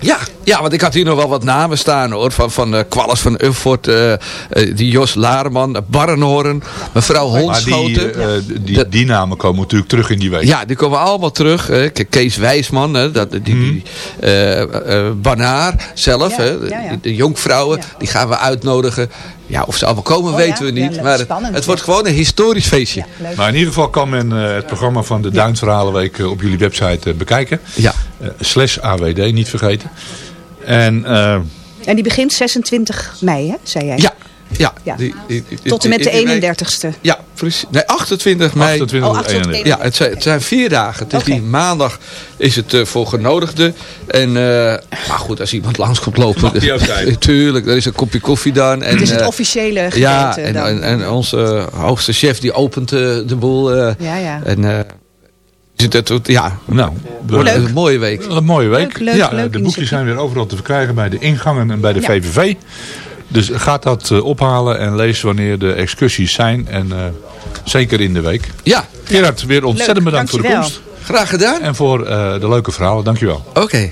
Speaker 6: Ja, ja, want ik had hier nog wel wat namen staan hoor. Van, van uh, van Uffort, eh, eh, die Jos Laarman, uh, Barrenhoorn, mevrouw
Speaker 4: Maar
Speaker 6: Hondschoten.
Speaker 4: die, eh, die,
Speaker 6: Dat-
Speaker 4: die namen komen natuurlijk terug in die week.
Speaker 6: Ja, die komen allemaal terug. Kees Wijsman, hè, dat, die, die eh, eh, Banaar zelf,
Speaker 5: Ja,
Speaker 6: hè,
Speaker 5: ja, ja.
Speaker 6: De, de jonkvrouwen,
Speaker 5: Ja.
Speaker 6: die gaan we uitnodigen. Ja, of ze allemaal komen
Speaker 5: Oh,
Speaker 6: weten
Speaker 5: ja?
Speaker 6: we niet.
Speaker 5: Ja,
Speaker 6: maar
Speaker 5: spannend,
Speaker 6: het
Speaker 5: ja.
Speaker 6: wordt gewoon een historisch feestje.
Speaker 4: Maar in ieder geval kan men eh, het programma van de Duinsverhalenweek op jullie website bekijken.
Speaker 6: Ja.
Speaker 4: Slash AWD, niet vergeten. En eh,
Speaker 5: En die begint 26 mei, hè, zei jij?
Speaker 6: Ja. Ja.
Speaker 5: Ja.
Speaker 6: Die- die- die-
Speaker 5: Tot en met de
Speaker 6: die week-
Speaker 5: 31ste.
Speaker 6: Ja, precies. Nee, 28 mei.
Speaker 4: 28
Speaker 5: Oh,
Speaker 4: en
Speaker 5: 28.
Speaker 4: 31.
Speaker 6: Ja, het zijn, het zijn vier dagen. Het is die maandag is het eh, voor genodigden. En, eh, maar goed, als iemand langs komt lopen.
Speaker 4: Mag die ook zijn?
Speaker 6: Tuurlijk, er is een kopje koffie dan. En,
Speaker 5: Het is het
Speaker 6: eh,
Speaker 5: officiële gedeelte
Speaker 6: Ja, en,
Speaker 5: dan.
Speaker 6: en, en onze hoogste chef die opent de boel. eh,
Speaker 5: Ja, ja.
Speaker 6: En het, het- ja,
Speaker 4: Nou,
Speaker 6: wordt een mooie week.
Speaker 4: Een mooie week.
Speaker 5: Leuk, leuk,
Speaker 4: ja,
Speaker 5: leuk
Speaker 4: de boekjes zijn weer overal te verkrijgen bij de ingangen en bij de
Speaker 5: Ja.
Speaker 4: VVV. Dus gaat dat eh, ophalen en lees wanneer de excursies zijn. En eh, zeker in de week.
Speaker 6: Ja,
Speaker 4: Gerard, weer ontzettend
Speaker 5: Leuk,
Speaker 4: bedankt voor de komst.
Speaker 6: graag gedaan.
Speaker 4: En voor eh, de leuke verhalen. Dankjewel.
Speaker 6: Oké.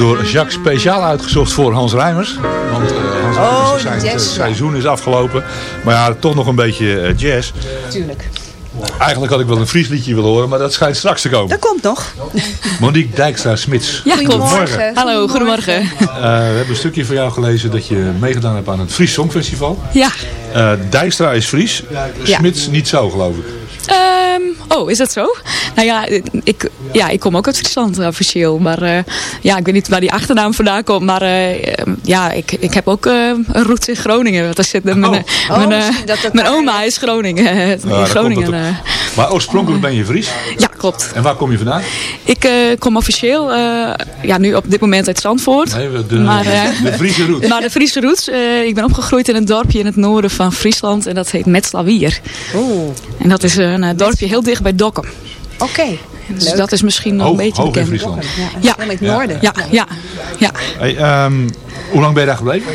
Speaker 4: Door Jacques speciaal uitgezocht voor Hans Rijmers. Want eh, Hans Rijmers zijn
Speaker 5: jazz, ja.
Speaker 4: seizoen is afgelopen. Maar ja, toch nog een beetje eh, jazz.
Speaker 5: Tuurlijk.
Speaker 4: Eigenlijk had ik wel een Fries liedje willen horen, maar dat schijnt straks te komen.
Speaker 5: Dat komt nog.
Speaker 4: Monique Dijkstra-Smits.
Speaker 7: Ja.
Speaker 4: Goedemorgen.
Speaker 7: Hallo, goedemorgen.
Speaker 4: Eh, we hebben een stukje van jou gelezen dat je meegedaan hebt aan het Fries Songfestival.
Speaker 7: Ja.
Speaker 4: Eh Dijkstra is Fries, Smits niet zo geloof ik.
Speaker 7: Ehm, oh, is dat zo? Nou ja, ik, ja, ik kom ook uit Friesland eh, officieel. Maar eh, ja, ik weet niet waar die achternaam vandaan komt. Maar eh, ja, ik, ik heb ook een roots in Groningen. Want daar zit, mijn,
Speaker 5: Oh,
Speaker 7: mijn, mijn oma is Groningen.
Speaker 4: Ja,
Speaker 7: Groningen.
Speaker 4: Maar oorspronkelijk ben je Fries.
Speaker 7: ja, klopt.
Speaker 4: En waar kom je vandaan?
Speaker 7: Ik kom officieel, ja, nu op dit moment uit Zandvoort.
Speaker 4: Nee, de,
Speaker 7: Maar,
Speaker 4: de Friese roots.
Speaker 7: Maar de Friese eh, ik ben opgegroeid in een dorpje in het noorden van Friesland. En dat heet Metslawier.
Speaker 5: Oeh,
Speaker 7: En dat is een dorpje heel dicht bij Dokkum.
Speaker 5: Oké.
Speaker 7: Dus dat is misschien nog een beetje
Speaker 4: hoog in
Speaker 7: bekend.
Speaker 4: Friesland.
Speaker 5: Ja, in het noorden.
Speaker 7: Ja, ja, ja.
Speaker 4: Hey, ehm, hoe lang ben je daar gebleven?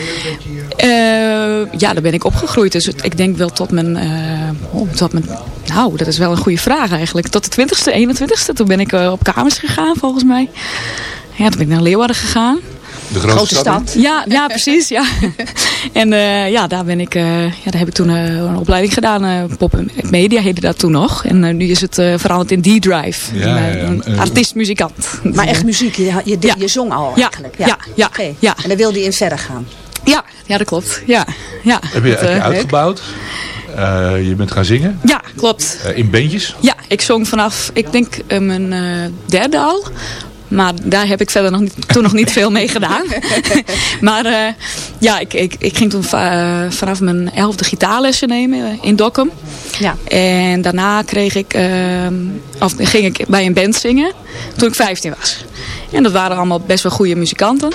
Speaker 7: Eh, ja, daar ben ik opgegroeid. Dus ik denk wel tot mijn, eh, oh, tot mijn... Nou, dat is wel een goede vraag eigenlijk. Tot de 20ste, 21ste. Toen ben ik eh, op kamers gegaan volgens mij. Ja, toen ben ik naar Leeuwarden gegaan.
Speaker 4: De grote,
Speaker 5: Grote stad.
Speaker 7: Ja, ja precies. Ja. en eh, ja, daar, ben ik, eh, ja, daar heb ik toen eh, een opleiding gedaan. eh pop en media heette dat toen nog. En nu is het eh, veranderd in D-Drive.
Speaker 4: Ja, ja,
Speaker 7: artiest-muzikant.
Speaker 5: Maar echt muziek, je, je,
Speaker 7: Ja.
Speaker 5: je zong al
Speaker 7: Ja,
Speaker 5: eigenlijk.
Speaker 7: ja, ja,
Speaker 5: Oké.
Speaker 7: ja.
Speaker 5: En daar wilde je in verder gaan.
Speaker 7: Ja, ja, dat klopt. Ja, ja.
Speaker 4: Heb je,
Speaker 7: Dat,
Speaker 4: heb je uitgebouwd? Eh, je bent gaan zingen?
Speaker 7: Ja, klopt.
Speaker 4: Eh, in bandjes?
Speaker 7: Ja, ik zong vanaf, ik denk, mijn eh, derde al. Maar daar heb ik verder nog niet, toen nog niet veel mee gedaan. maar eh, ja, ik, ik, ik ging toen va- eh, vanaf mijn elfde gitaarlessen nemen eh, in Dokkum.
Speaker 5: Ja.
Speaker 7: En daarna kreeg ik, eh, of ging ik bij een band zingen toen ik 15 was. En dat waren allemaal best wel goede muzikanten.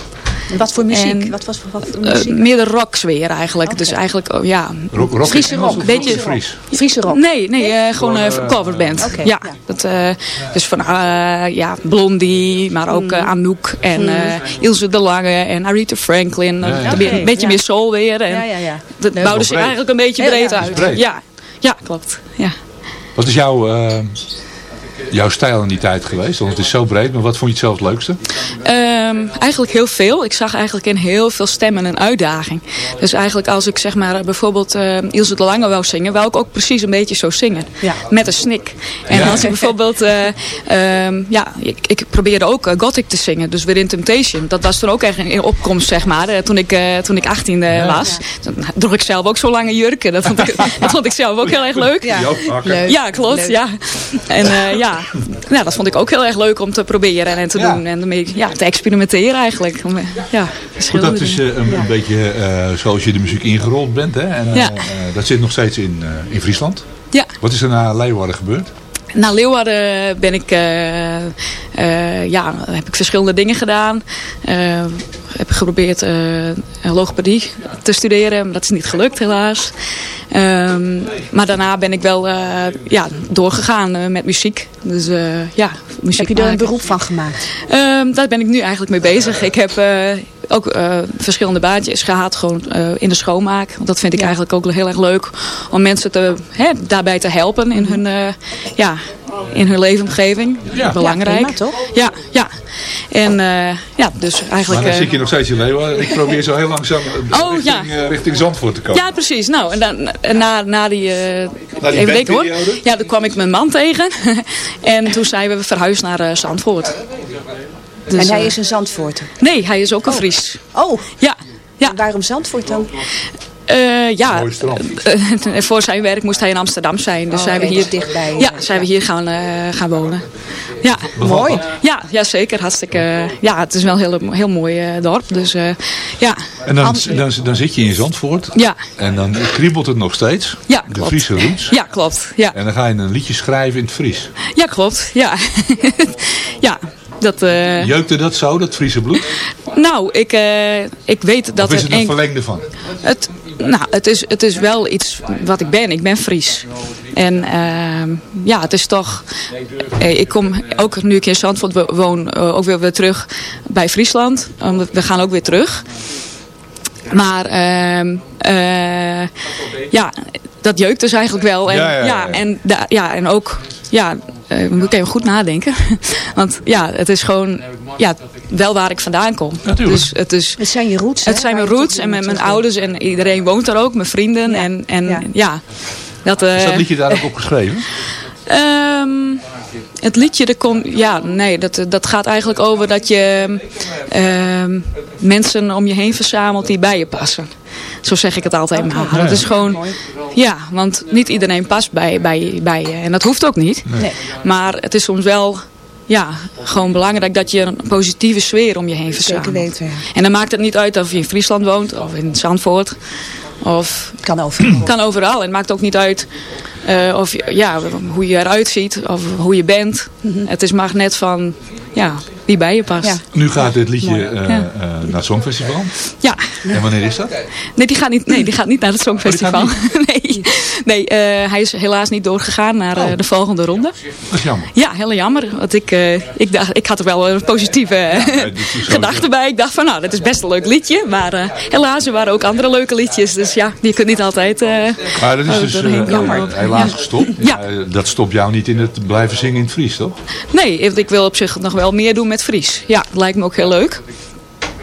Speaker 5: Wat voor muziek?
Speaker 7: En,
Speaker 5: wat was voor, wat voor
Speaker 7: Eh,
Speaker 5: muziek?
Speaker 7: meer de rocksfeer eigenlijk. Dus eigenlijk, oh, ja...
Speaker 4: Rock, rock
Speaker 5: Friese rock.
Speaker 7: Beetje-
Speaker 4: Fries?
Speaker 5: Friese rock.
Speaker 7: Nee, nee, eh, gewoon een uh, coverband.
Speaker 5: Oké,
Speaker 7: ja,
Speaker 5: ja.
Speaker 7: Dat, eh, dus van eh, ja, Blondie, maar ook eh, Anouk en eh, Ilse de Lange en Aretha Franklin.
Speaker 4: Ja, ja.
Speaker 7: Een beetje
Speaker 5: ja.
Speaker 7: meer soul weer. En
Speaker 5: Ja, ja, ja.
Speaker 7: Dat bouwde zich eigenlijk een beetje breed uit.
Speaker 4: breed.
Speaker 7: Ja, ja, klopt. Ja.
Speaker 4: Wat is jouw, eh, jouw stijl in die tijd geweest? Want het is zo breed, maar wat vond je het zelf het leukste?
Speaker 7: Ehm, eigenlijk heel veel. Ik zag eigenlijk in heel veel stemmen een uitdaging. Dus eigenlijk als ik zeg maar bijvoorbeeld eh Ilse de Lange wou zingen, wou ik ook precies een beetje zo zingen.
Speaker 5: Ja.
Speaker 7: Met een snik. En
Speaker 4: Ja.
Speaker 7: als ik bijvoorbeeld, eh, ehm, ja, ik, ik probeerde ook eh, Gothic te zingen. Dus weer in Temptation. Dat was toen ook echt in opkomst zeg maar. eh, toen, ik, eh, toen ik 18 eh, was. Toen droeg ik zelf ook zo lange jurken. Dat vond ik, dat vond ik zelf ook heel erg leuk.
Speaker 5: Ja. Leuk.
Speaker 7: Ja, klopt.
Speaker 5: Leuk.
Speaker 7: Ja. En eh, ja, nou, dat vond ik ook heel erg leuk om te proberen en te
Speaker 4: Ja.
Speaker 7: doen. En ermee ja, te experimenteren eigenlijk. Om, eh, ja,
Speaker 4: Goed, dat is eh, een, een beetje eh, zoals je de muziek ingerold bent. Hè? En,
Speaker 7: Ja.
Speaker 4: dat zit nog steeds in, in Friesland.
Speaker 7: Ja,
Speaker 4: Wat is er na Leeuwarden gebeurd?
Speaker 7: Naar Leeuwarden ben ik, eh, eh, ja, heb ik verschillende dingen gedaan. Eh, heb geprobeerd logopedie te studeren, maar dat is niet gelukt helaas. Ehm, maar daarna ben ik wel ja, doorgegaan met muziek. Dus ja, muziek
Speaker 5: Heb je er een beroep van gemaakt?
Speaker 7: Ehm, daar ben ik nu eigenlijk mee bezig. Ik heb ook eh, verschillende baantjes gehad gewoon eh, in de schoonmaak. Want dat vind ik
Speaker 5: Ja.
Speaker 7: eigenlijk ook heel erg leuk. Om mensen te, hè, daarbij te helpen in hun, eh, ja, in hun leefomgeving.
Speaker 4: Ja.
Speaker 7: Belangrijk.
Speaker 5: Ja, prima, toch?
Speaker 7: Ja, ja. En eh, ja, dus
Speaker 4: Maar
Speaker 7: eigenlijk...
Speaker 4: dan
Speaker 7: eh,
Speaker 4: zit je nog steeds in Leeuwarden. Ik probeer zo heel langzaam
Speaker 7: Oh,
Speaker 4: richting,
Speaker 7: ja.
Speaker 4: richting Zandvoort te komen.
Speaker 7: Ja, precies. Nou, en dan, en na, na die... eh,
Speaker 4: Na die
Speaker 7: even denken hoor. Ja, toen kwam ik mijn man tegen. en toen zijn we verhuisd naar eh, Zandvoort. Dus,
Speaker 5: en hij
Speaker 7: eh,
Speaker 5: is een Zandvoorter.
Speaker 7: Nee, hij is ook een Fries.
Speaker 5: Oh,
Speaker 7: Ja, ja.
Speaker 5: en waarom Zandvoort dan?
Speaker 7: Eh, ja. Eh, voor zijn werk moest hij in Amsterdam zijn. Dus
Speaker 5: Oh,
Speaker 7: zijn we hier,
Speaker 5: dichtbij,
Speaker 7: ja, zijn we hier gaan, eh, gaan wonen. Ja.
Speaker 5: Mooi.
Speaker 7: Ja, ja, zeker. Hartstikke. eh, ja, het is wel een heel, heel mooi eh, dorp. Dus eh, ja.
Speaker 4: En dan, dan, dan zit je in Zandvoort.
Speaker 7: Ja.
Speaker 4: En dan kriebelt het nog steeds.
Speaker 7: Ja,
Speaker 4: de
Speaker 7: klopt.
Speaker 4: Friese roots.
Speaker 7: Ja, klopt. Ja,
Speaker 4: En dan ga je een liedje schrijven in het Fries.
Speaker 7: ja klopt. Ja. ja. Dat, eh,
Speaker 4: Jeukte dat zo, dat Friese bloed?
Speaker 7: nou, ik, eh, ik weet dat
Speaker 4: of is het een verlengde van?
Speaker 7: Het, nou, het is, het is wel iets wat ik ben. Ik ben Fries. En ehm, ja, het is toch... eh, ik kom ook nu ik in Zandvoort wo- woon, ook weer, weer terug bij Friesland. We gaan ook weer terug. Maar ehm, eh, ja, dat jeukt dus eigenlijk wel. En,
Speaker 4: Ja, ja,
Speaker 7: ja,
Speaker 4: ja.
Speaker 7: en, da- ja, en ook, ja, eh, moet ik even goed nadenken. Want ja, het is gewoon ja, wel waar ik vandaan kom.
Speaker 4: Natuurlijk.
Speaker 7: Dus het is...
Speaker 5: Het zijn je roots.
Speaker 7: Het
Speaker 5: hè,
Speaker 7: zijn mijn roots en mijn, ouders en iedereen woont er ook, mijn vrienden.
Speaker 5: Ja.
Speaker 7: En, en
Speaker 5: Ja.
Speaker 7: ja, dat, eh,
Speaker 4: Is dat liedje daar ook op geschreven?
Speaker 7: Ehm, het liedje, er komt, ja, nee, dat, dat gaat eigenlijk over dat je ehm, mensen om je heen verzamelt die bij je passen. Zo zeg ik het altijd maar. Het is gewoon, ja, want niet iedereen past bij, bij, bij je. En dat hoeft ook niet.
Speaker 5: Nee.
Speaker 7: Maar het is soms wel, ja, gewoon belangrijk dat je een positieve sfeer om je heen verzamelt.
Speaker 5: Zeker weten, ja.
Speaker 7: En dan maakt het niet uit of je in Friesland woont of in Zandvoort. Of
Speaker 5: Kan overal.
Speaker 7: kan overal. En het maakt ook niet uit eh, of ja, hoe je eruit ziet of hoe je bent. Het is maar net van ja, wie bij je past.
Speaker 5: Ja.
Speaker 7: Ja.
Speaker 4: Nu gaat dit liedje eh,
Speaker 7: Ja.
Speaker 4: eh, naar het Songfestival.
Speaker 7: Ja.
Speaker 4: En wanneer is dat?
Speaker 7: Nee, die gaat niet, nee, die gaat niet naar het Songfestival. nee, nee eh, hij is helaas niet doorgegaan naar eh, de volgende ronde.
Speaker 4: Dat is jammer.
Speaker 7: Ja, heel jammer. Want ik, eh, ik, dacht, ik had er wel een positieve
Speaker 4: sowieso.
Speaker 7: gedachte bij. Ik dacht van nou, dat is best een leuk liedje. Maar eh, helaas, er waren ook andere leuke liedjes. Dus ja, die kunt niet altijd... eh,
Speaker 4: Maar dat is
Speaker 7: Oh,
Speaker 4: dus eh, eh, helaas
Speaker 7: Ja.
Speaker 4: gestopt.
Speaker 7: Ja.
Speaker 4: Eh, dat stopt jou niet in het blijven zingen in het Fries, toch?
Speaker 7: Nee, ik wil op zich nog wel meer doen met Fries. Ja, dat lijkt me ook heel leuk.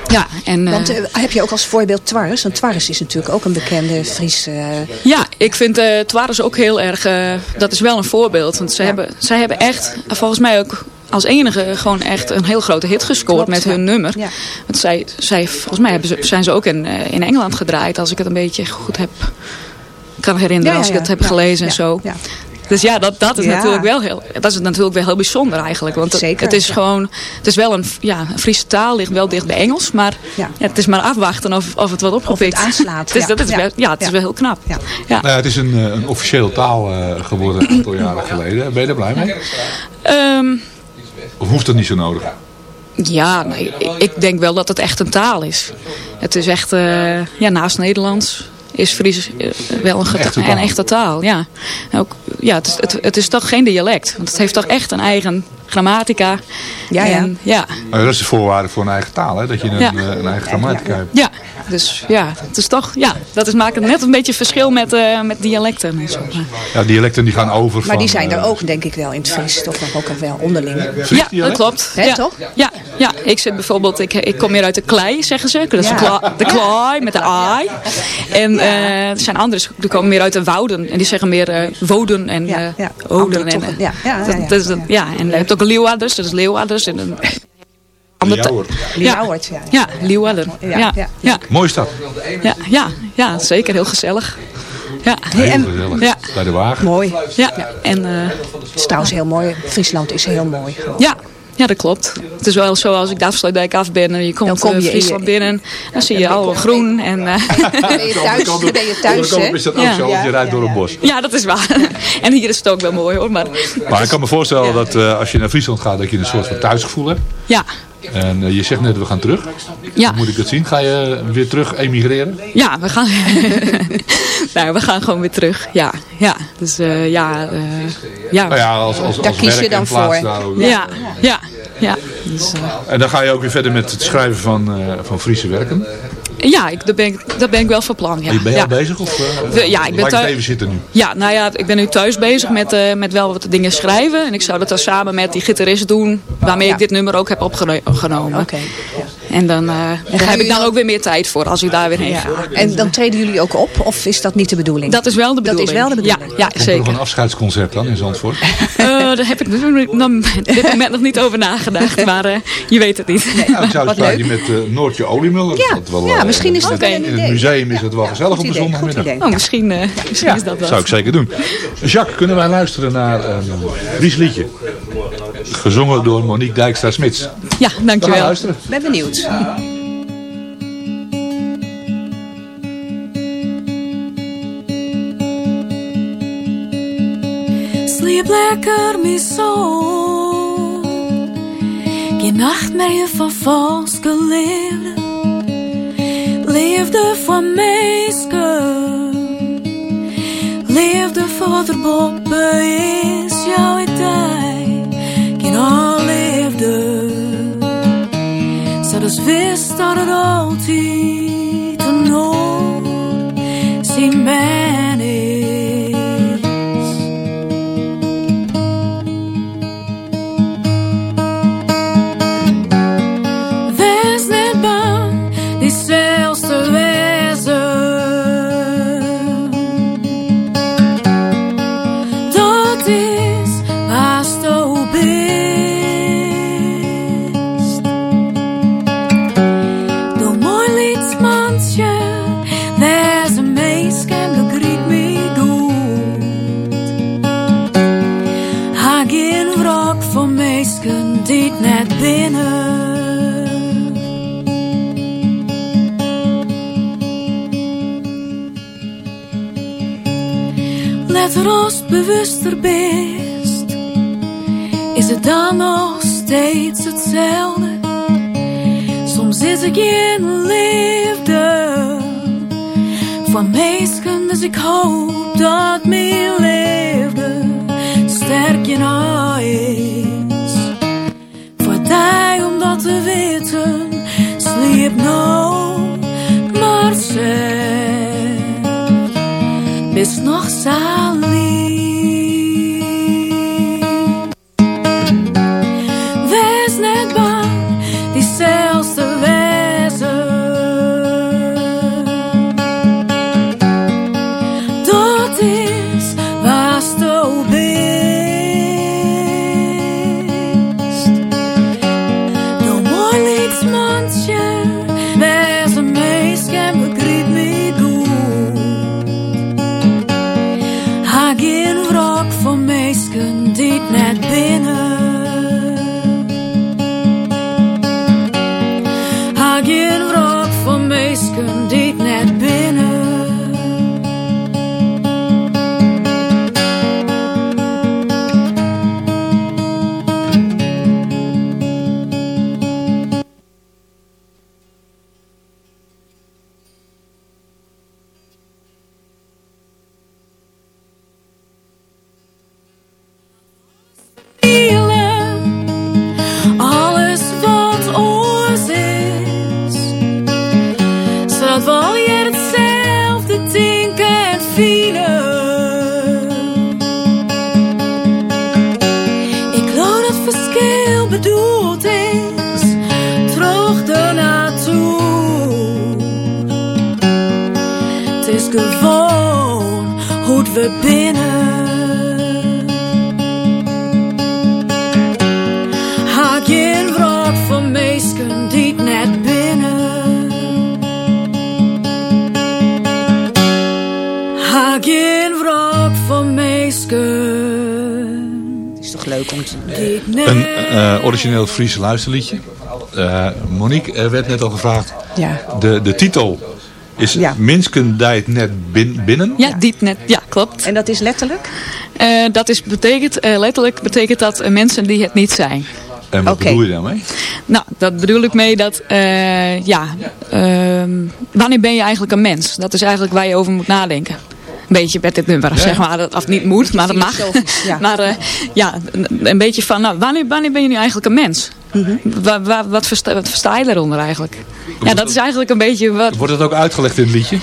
Speaker 7: Ja, en... eh,
Speaker 5: Want eh, heb je ook als voorbeeld Twarres? Want Twarres is natuurlijk ook een bekende Friese... eh,
Speaker 7: Ja, ik vind Twares ook heel erg... dat is wel een voorbeeld. Want ze hebben, zij hebben echt, volgens mij ook als enige... gewoon echt een heel grote hit gescoord
Speaker 5: Klopt,
Speaker 7: met
Speaker 5: ja.
Speaker 7: hun nummer.
Speaker 5: Ja.
Speaker 7: Want zij, zij, volgens mij hebben ze, zijn ze ook in, in Engeland gedraaid. Als ik het een beetje goed heb kan herinneren. Als ik het heb gelezen en zo. Dus ja, dat, dat is
Speaker 5: Ja.
Speaker 7: natuurlijk wel heel, dat is natuurlijk wel heel bijzonder eigenlijk. Want het-
Speaker 5: Zeker,
Speaker 7: het is
Speaker 5: ja.
Speaker 7: gewoon, het is wel een, ja, een Friese taal, ligt wel dicht bij Engels. Maar
Speaker 5: Ja.
Speaker 7: ja, het is maar afwachten of, of het wat opgepikt.
Speaker 5: Of het aanslaat,
Speaker 7: dus
Speaker 5: ja.
Speaker 7: dat is
Speaker 5: Ja.
Speaker 7: wel, ja, het is wel heel knap.
Speaker 5: Ja.
Speaker 7: Ja.
Speaker 4: Nou ja, het is een, eh, een officiële taal eh, geworden een aantal jaren geleden. Ben je er blij mee?
Speaker 7: Ehm,
Speaker 4: Of hoeft dat niet zo nodig?
Speaker 7: ja, nee, ik, ik denk wel dat het echt een taal is. Het is echt, eh, ja, naast Nederlands is Fries eh, wel een,
Speaker 4: echte taal.
Speaker 7: een echte taal. Ja, Ook, ja het, is, het, het is toch geen dialect. Want het heeft toch echt een eigen grammatica.
Speaker 5: Ja, ja.
Speaker 7: En, ja.
Speaker 4: Maar dat is de voorwaarde voor een eigen taal, hè? dat je een,
Speaker 7: Ja.
Speaker 4: eh, een eigen grammatica hebt.
Speaker 7: Ja, dus ja, het is toch, ja, dat is, maakt het net een beetje verschil met, eh, met dialecten en zo.
Speaker 4: Ja, dialecten die gaan over
Speaker 5: Maar
Speaker 4: van...
Speaker 5: die zijn er
Speaker 4: eh,
Speaker 5: ook, denk ik wel, in het Fries. Toch nog ook wel onderling.
Speaker 4: Fries
Speaker 7: Ja, dat klopt.
Speaker 5: Hè,
Speaker 7: ja.
Speaker 5: toch?
Speaker 7: Ja, ja, ik zit bijvoorbeeld, ik, ik kom hier uit de klei, zeggen ze. Dat is
Speaker 5: Ja.
Speaker 7: de, klei met de ai. En eh, er zijn anderen, die komen meer uit de wouden. En die zeggen meer woden en eh oden. En,
Speaker 5: Ja, ja, ja,
Speaker 7: dat- is dat- ja, en je hebt ook een leeuwarders, dat is leeuwarders. En een.
Speaker 4: Ljouwert,
Speaker 5: ja.
Speaker 7: Ja, leeuwarder.
Speaker 5: Ja,
Speaker 7: Ja,
Speaker 5: ja.
Speaker 7: ja, ja,
Speaker 4: Mooie stad.
Speaker 7: ja, ja, ja, zeker heel gezellig. Ja,
Speaker 4: Heel
Speaker 5: en-
Speaker 4: gezellig.
Speaker 7: Ja.
Speaker 4: Bij de wagen.
Speaker 5: Mooi.
Speaker 7: ja. en eh,
Speaker 5: Het is trouwens heel mooi. Friesland is heel mooi. gewoon.
Speaker 7: Ja, ja, dat klopt. Het is wel zo als ik de afsluitdijk af ben en je komt
Speaker 5: Dan kom
Speaker 7: eh,
Speaker 5: je
Speaker 7: Friesland
Speaker 5: je-
Speaker 7: binnen. Dan zie je al groen. En, eh,
Speaker 5: Ben je thuis, dan ben je thuis, hè?
Speaker 4: is dat ook
Speaker 7: Ja.
Speaker 4: zo, want je rijdt door een bos.
Speaker 7: ja, dat is waar. En hier is het ook wel mooi hoor. Maar
Speaker 4: Maar ik kan me voorstellen dat eh, als je naar Friesland gaat, dat je een soort van thuisgevoel hebt.
Speaker 7: ja,
Speaker 4: En eh, je zegt net, we gaan terug.
Speaker 7: ja,
Speaker 4: Hoe moet ik dat zien? Ga je weer terug emigreren?
Speaker 7: ja, we gaan, nou, we gaan gewoon weer terug. Ja, ja. Dus eh, ja, eh, ja.
Speaker 4: Nou ja, als, als,
Speaker 5: Daar
Speaker 4: als
Speaker 5: kies je dan voor.
Speaker 7: ja, ja, ja. Dus,
Speaker 4: En dan ga je ook weer verder met het schrijven van, van Friese werken.
Speaker 7: Ja, ik, daar, ben ik, daar ben ik wel van plan. Ja,
Speaker 4: ben je
Speaker 7: ja.
Speaker 4: al bezig? Of, eh,
Speaker 7: We- ja, ik ben
Speaker 4: laat het
Speaker 7: thu-
Speaker 4: even zitten nu.
Speaker 7: Ja, nou ja, ik ben nu thuis bezig met, eh, met wel wat dingen schrijven. En ik zou dat dan samen met die gitarist doen, waarmee
Speaker 5: Ja.
Speaker 7: ik dit nummer ook heb opgeno- opgenomen.
Speaker 5: Oké.
Speaker 7: En dan eh, daar heb ik dan ook weer meer tijd voor als ik daar weer heen
Speaker 5: Ja.
Speaker 7: ga.
Speaker 5: En dan treden jullie ook op? Of is dat niet de bedoeling?
Speaker 7: Dat is wel de
Speaker 5: Dat is
Speaker 7: bedoeling.
Speaker 5: wel de bedoeling.
Speaker 7: Ja, ja
Speaker 4: Komt er nog
Speaker 7: zeker.
Speaker 4: een afscheidsconcert dan in Zandvoort?
Speaker 7: Eh, daar heb ik nu- dan op dit moment nog niet over nagedacht, maar eh, je weet het niet.
Speaker 4: Nou, ik zou
Speaker 5: leuk.
Speaker 4: met eh, Noortje Oliemuller.
Speaker 5: Ja,
Speaker 4: Dat wel,
Speaker 5: ja misschien is dat wel een
Speaker 4: In het museum is het wel gezellig op een zondagmiddag.
Speaker 7: Oh, misschien, eh, misschien is dat wel.
Speaker 4: zou ik zeker doen. Jacques, kunnen wij luisteren naar een Fries liedje? Gezongen door Monique Dijkstra-Smits.
Speaker 7: Ja, dankjewel.
Speaker 4: luisteren.
Speaker 5: Ben benieuwd.
Speaker 8: Sliep lekker, mijn zoon. Geen nacht meer van valske liefde. Liefde van meisken. Liefde voor de boppen is jouw tijd. Geen al liefde. Zodat wist dat het altijd een nooit zien ben Let rost bewuster best, is het dan nog steeds hetzelfde? Soms is er geen liefde van meesken, dus ik hoop dat mijn liefde sterk is. Voor die om dat te weten, sliep nou maar zeg, is nog zo we binnen. Ha geen wrok voor meesken die net binnen. Ha geen wrok voor meesken
Speaker 5: Het is toch leuk om te...
Speaker 4: Een eh, origineel Friese luisterliedje. Eh, Monique, er werd net al gevraagd.
Speaker 5: Ja.
Speaker 4: De, de titel is
Speaker 5: Ja.
Speaker 4: Minsken dijt net bin- binnen.
Speaker 7: Ja, diep net. Ja, klopt.
Speaker 5: En dat is letterlijk?
Speaker 7: Eh, dat is betekent, eh, letterlijk betekent dat eh, mensen die het niet zijn.
Speaker 4: En wat bedoel je daarmee?
Speaker 7: Nou, dat bedoel ik mee dat, eh, ja, ehm, wanneer ben je eigenlijk een mens? Dat is eigenlijk waar je over moet nadenken. Een beetje met dit nummer, zeg maar. Dat, of niet moet, maar dat mag.
Speaker 5: ja.
Speaker 7: maar eh, ja, een, een beetje van, nou, wanneer, wanneer ben je nu eigenlijk een mens?
Speaker 5: Mhm.
Speaker 7: Wa- wa- wat, versta, wat versta je daaronder eigenlijk? Ja, dat is eigenlijk een beetje wat...
Speaker 4: Wordt het ook uitgelegd in het liedje?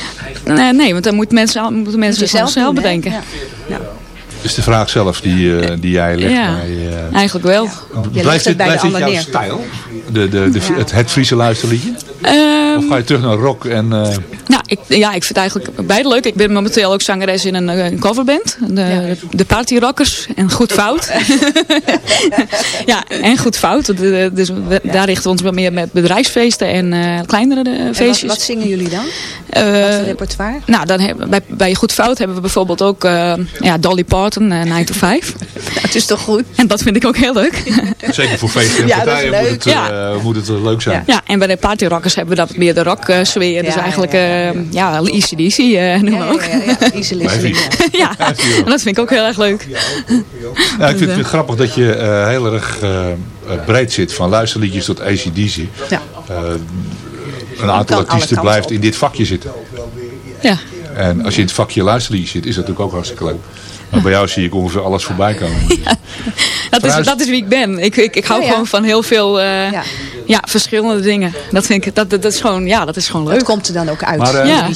Speaker 7: Nee, nee want dan moeten mensen, moeten mensen
Speaker 5: zelf
Speaker 7: zelf, zelf
Speaker 5: doen, hè?
Speaker 7: bedenken.
Speaker 5: Ja.
Speaker 4: Is de vraag zelf die, eh, die jij legt
Speaker 7: Ja,
Speaker 4: bij... eh,
Speaker 7: eigenlijk wel.
Speaker 4: blijft
Speaker 5: het bij de
Speaker 4: dit jouw
Speaker 5: neer.
Speaker 4: stijl? De, de, de, het Friese luisterliedje?
Speaker 7: Ehm,
Speaker 4: Of ga je terug naar rock en... eh,
Speaker 7: Nou, ik, ja, ik vind eigenlijk beide leuk. Ik ben momenteel ook zangeres in een, eh, een coverband. De, de, de Party Rockers en Goed Fout. ja, en Goed Fout. De- Dus we- daar richten we ons wat meer met bedrijfsfeesten en eh, kleinere eh,
Speaker 5: En wat,
Speaker 7: feestjes.
Speaker 5: wat zingen jullie dan?
Speaker 7: Eh,
Speaker 5: Wat voor repertoire?
Speaker 7: nou, dan hebben, bij, bij Goed Fout hebben we bijvoorbeeld ook eh, ja, Dolly Parton, eh 9 to 5.
Speaker 5: Het is toch goed?
Speaker 7: En dat vind ik ook heel leuk.
Speaker 4: zeker voor feesten en
Speaker 5: Ja, dat
Speaker 4: partijen moet het, eh,
Speaker 7: Ja.
Speaker 4: moet het eh, leuk zijn.
Speaker 7: Ja, en bij de Party Hebben we dat meer de rock eh, sfeer. dus eigenlijk,
Speaker 5: ja,
Speaker 7: ja, ja, easy easy eh noem maar ook.
Speaker 5: Ja, ja, ja. Easy listening. ja.
Speaker 7: en dat vind ik ook heel erg leuk.
Speaker 4: Ja, ik vind het grappig dat je eh, heel erg eh, eh, breed zit. Van luisterliedjes tot ACDC.
Speaker 5: Ja.
Speaker 4: Eh, een aantal artiesten blijft
Speaker 5: op.
Speaker 4: in dit vakje zitten.
Speaker 7: Ja.
Speaker 4: En als je in het vakje luisterliedjes zit, is dat natuurlijk ook hartstikke leuk. Maar bij jou zie ik ongeveer alles voorbij komen.
Speaker 7: Dat is, dat is wie ik ben. Ik, ik, ik hou
Speaker 5: Ja, ja.
Speaker 7: gewoon van heel veel, eh,
Speaker 5: Ja.
Speaker 7: Ja, verschillende dingen. Dat vind ik, dat, dat, dat is gewoon, ja, dat is gewoon leuk.
Speaker 5: Dat komt er dan ook uit.
Speaker 4: Maar, eh.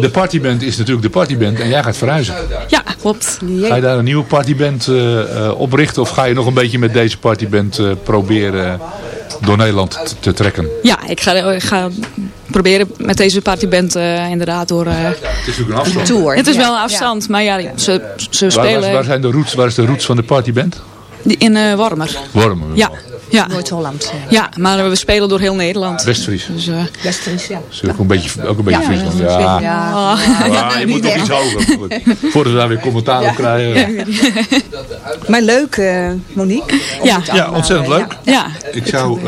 Speaker 4: De partyband is natuurlijk de partyband en jij gaat verhuizen.
Speaker 7: Ja, klopt.
Speaker 4: Ga je daar een nieuwe partyband eh, eh, oprichten of ga je nog een beetje met deze partyband eh, proberen door Nederland te, te trekken?
Speaker 7: Ja, ik ga, ik ga proberen met deze partyband eh, inderdaad door... eh,
Speaker 4: Het is natuurlijk een afstand.
Speaker 5: Tour.
Speaker 7: het is
Speaker 5: ja.
Speaker 7: wel een afstand, maar ja, ze, ze spelen
Speaker 4: waar, waar zijn de roots, waar is de roots van de partyband?
Speaker 7: in eh Wormer.
Speaker 4: Wormen.
Speaker 7: Ja, ja.
Speaker 5: Noord-Holland.
Speaker 7: ja, maar we spelen door heel Nederland.
Speaker 4: West-Fries.
Speaker 7: Dus, eh,
Speaker 5: West-Fries, ja.
Speaker 4: Is ook een beetje, ook een beetje
Speaker 5: Ja,
Speaker 4: Friesland.
Speaker 7: ja,
Speaker 4: Ja.
Speaker 7: ja.
Speaker 4: Ja, je moet nog iets hoger. Voordat we daar weer commentaar op krijgen.
Speaker 5: Maar leuk, Monique.
Speaker 7: Ja.
Speaker 4: Ja, ontzettend leuk.
Speaker 7: ja,
Speaker 4: Ik zou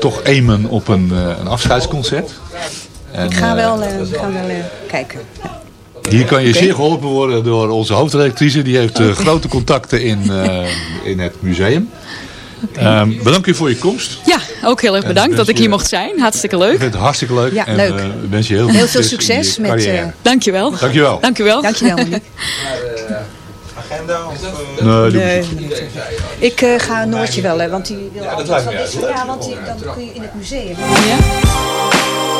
Speaker 4: toch aimen op een, eh, een afscheidsconcert. En,
Speaker 5: Ik ga
Speaker 4: eh,
Speaker 5: wel, eh, ik ga wel eh, kijken.
Speaker 4: Hier kan je zeer geholpen worden door onze hoofdredactrice. Die heeft grote contacten in, in het museum. Ehm, bedankt u voor je komst.
Speaker 7: ja, ook heel erg bedankt dat ik hier mocht zijn. Hartstikke
Speaker 4: Ik
Speaker 7: leuk.
Speaker 4: vind het hartstikke leuk.
Speaker 5: Ja,
Speaker 4: en
Speaker 5: leuk.
Speaker 4: eh, wens je heel,
Speaker 5: Heel veel succes
Speaker 4: je
Speaker 5: met, eh,
Speaker 7: Dankjewel.
Speaker 4: Dankjewel.
Speaker 7: Dankjewel.
Speaker 5: Dankjewel, Monique.
Speaker 4: Nee, doe
Speaker 5: Nee,
Speaker 4: eens.
Speaker 5: niet. Ik eh, ga Noortje wel, hè, want die wil
Speaker 4: dat lijkt me
Speaker 5: wat Ja, want die, dan kun je in het museum.
Speaker 7: Ja?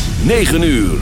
Speaker 2: 9 uur.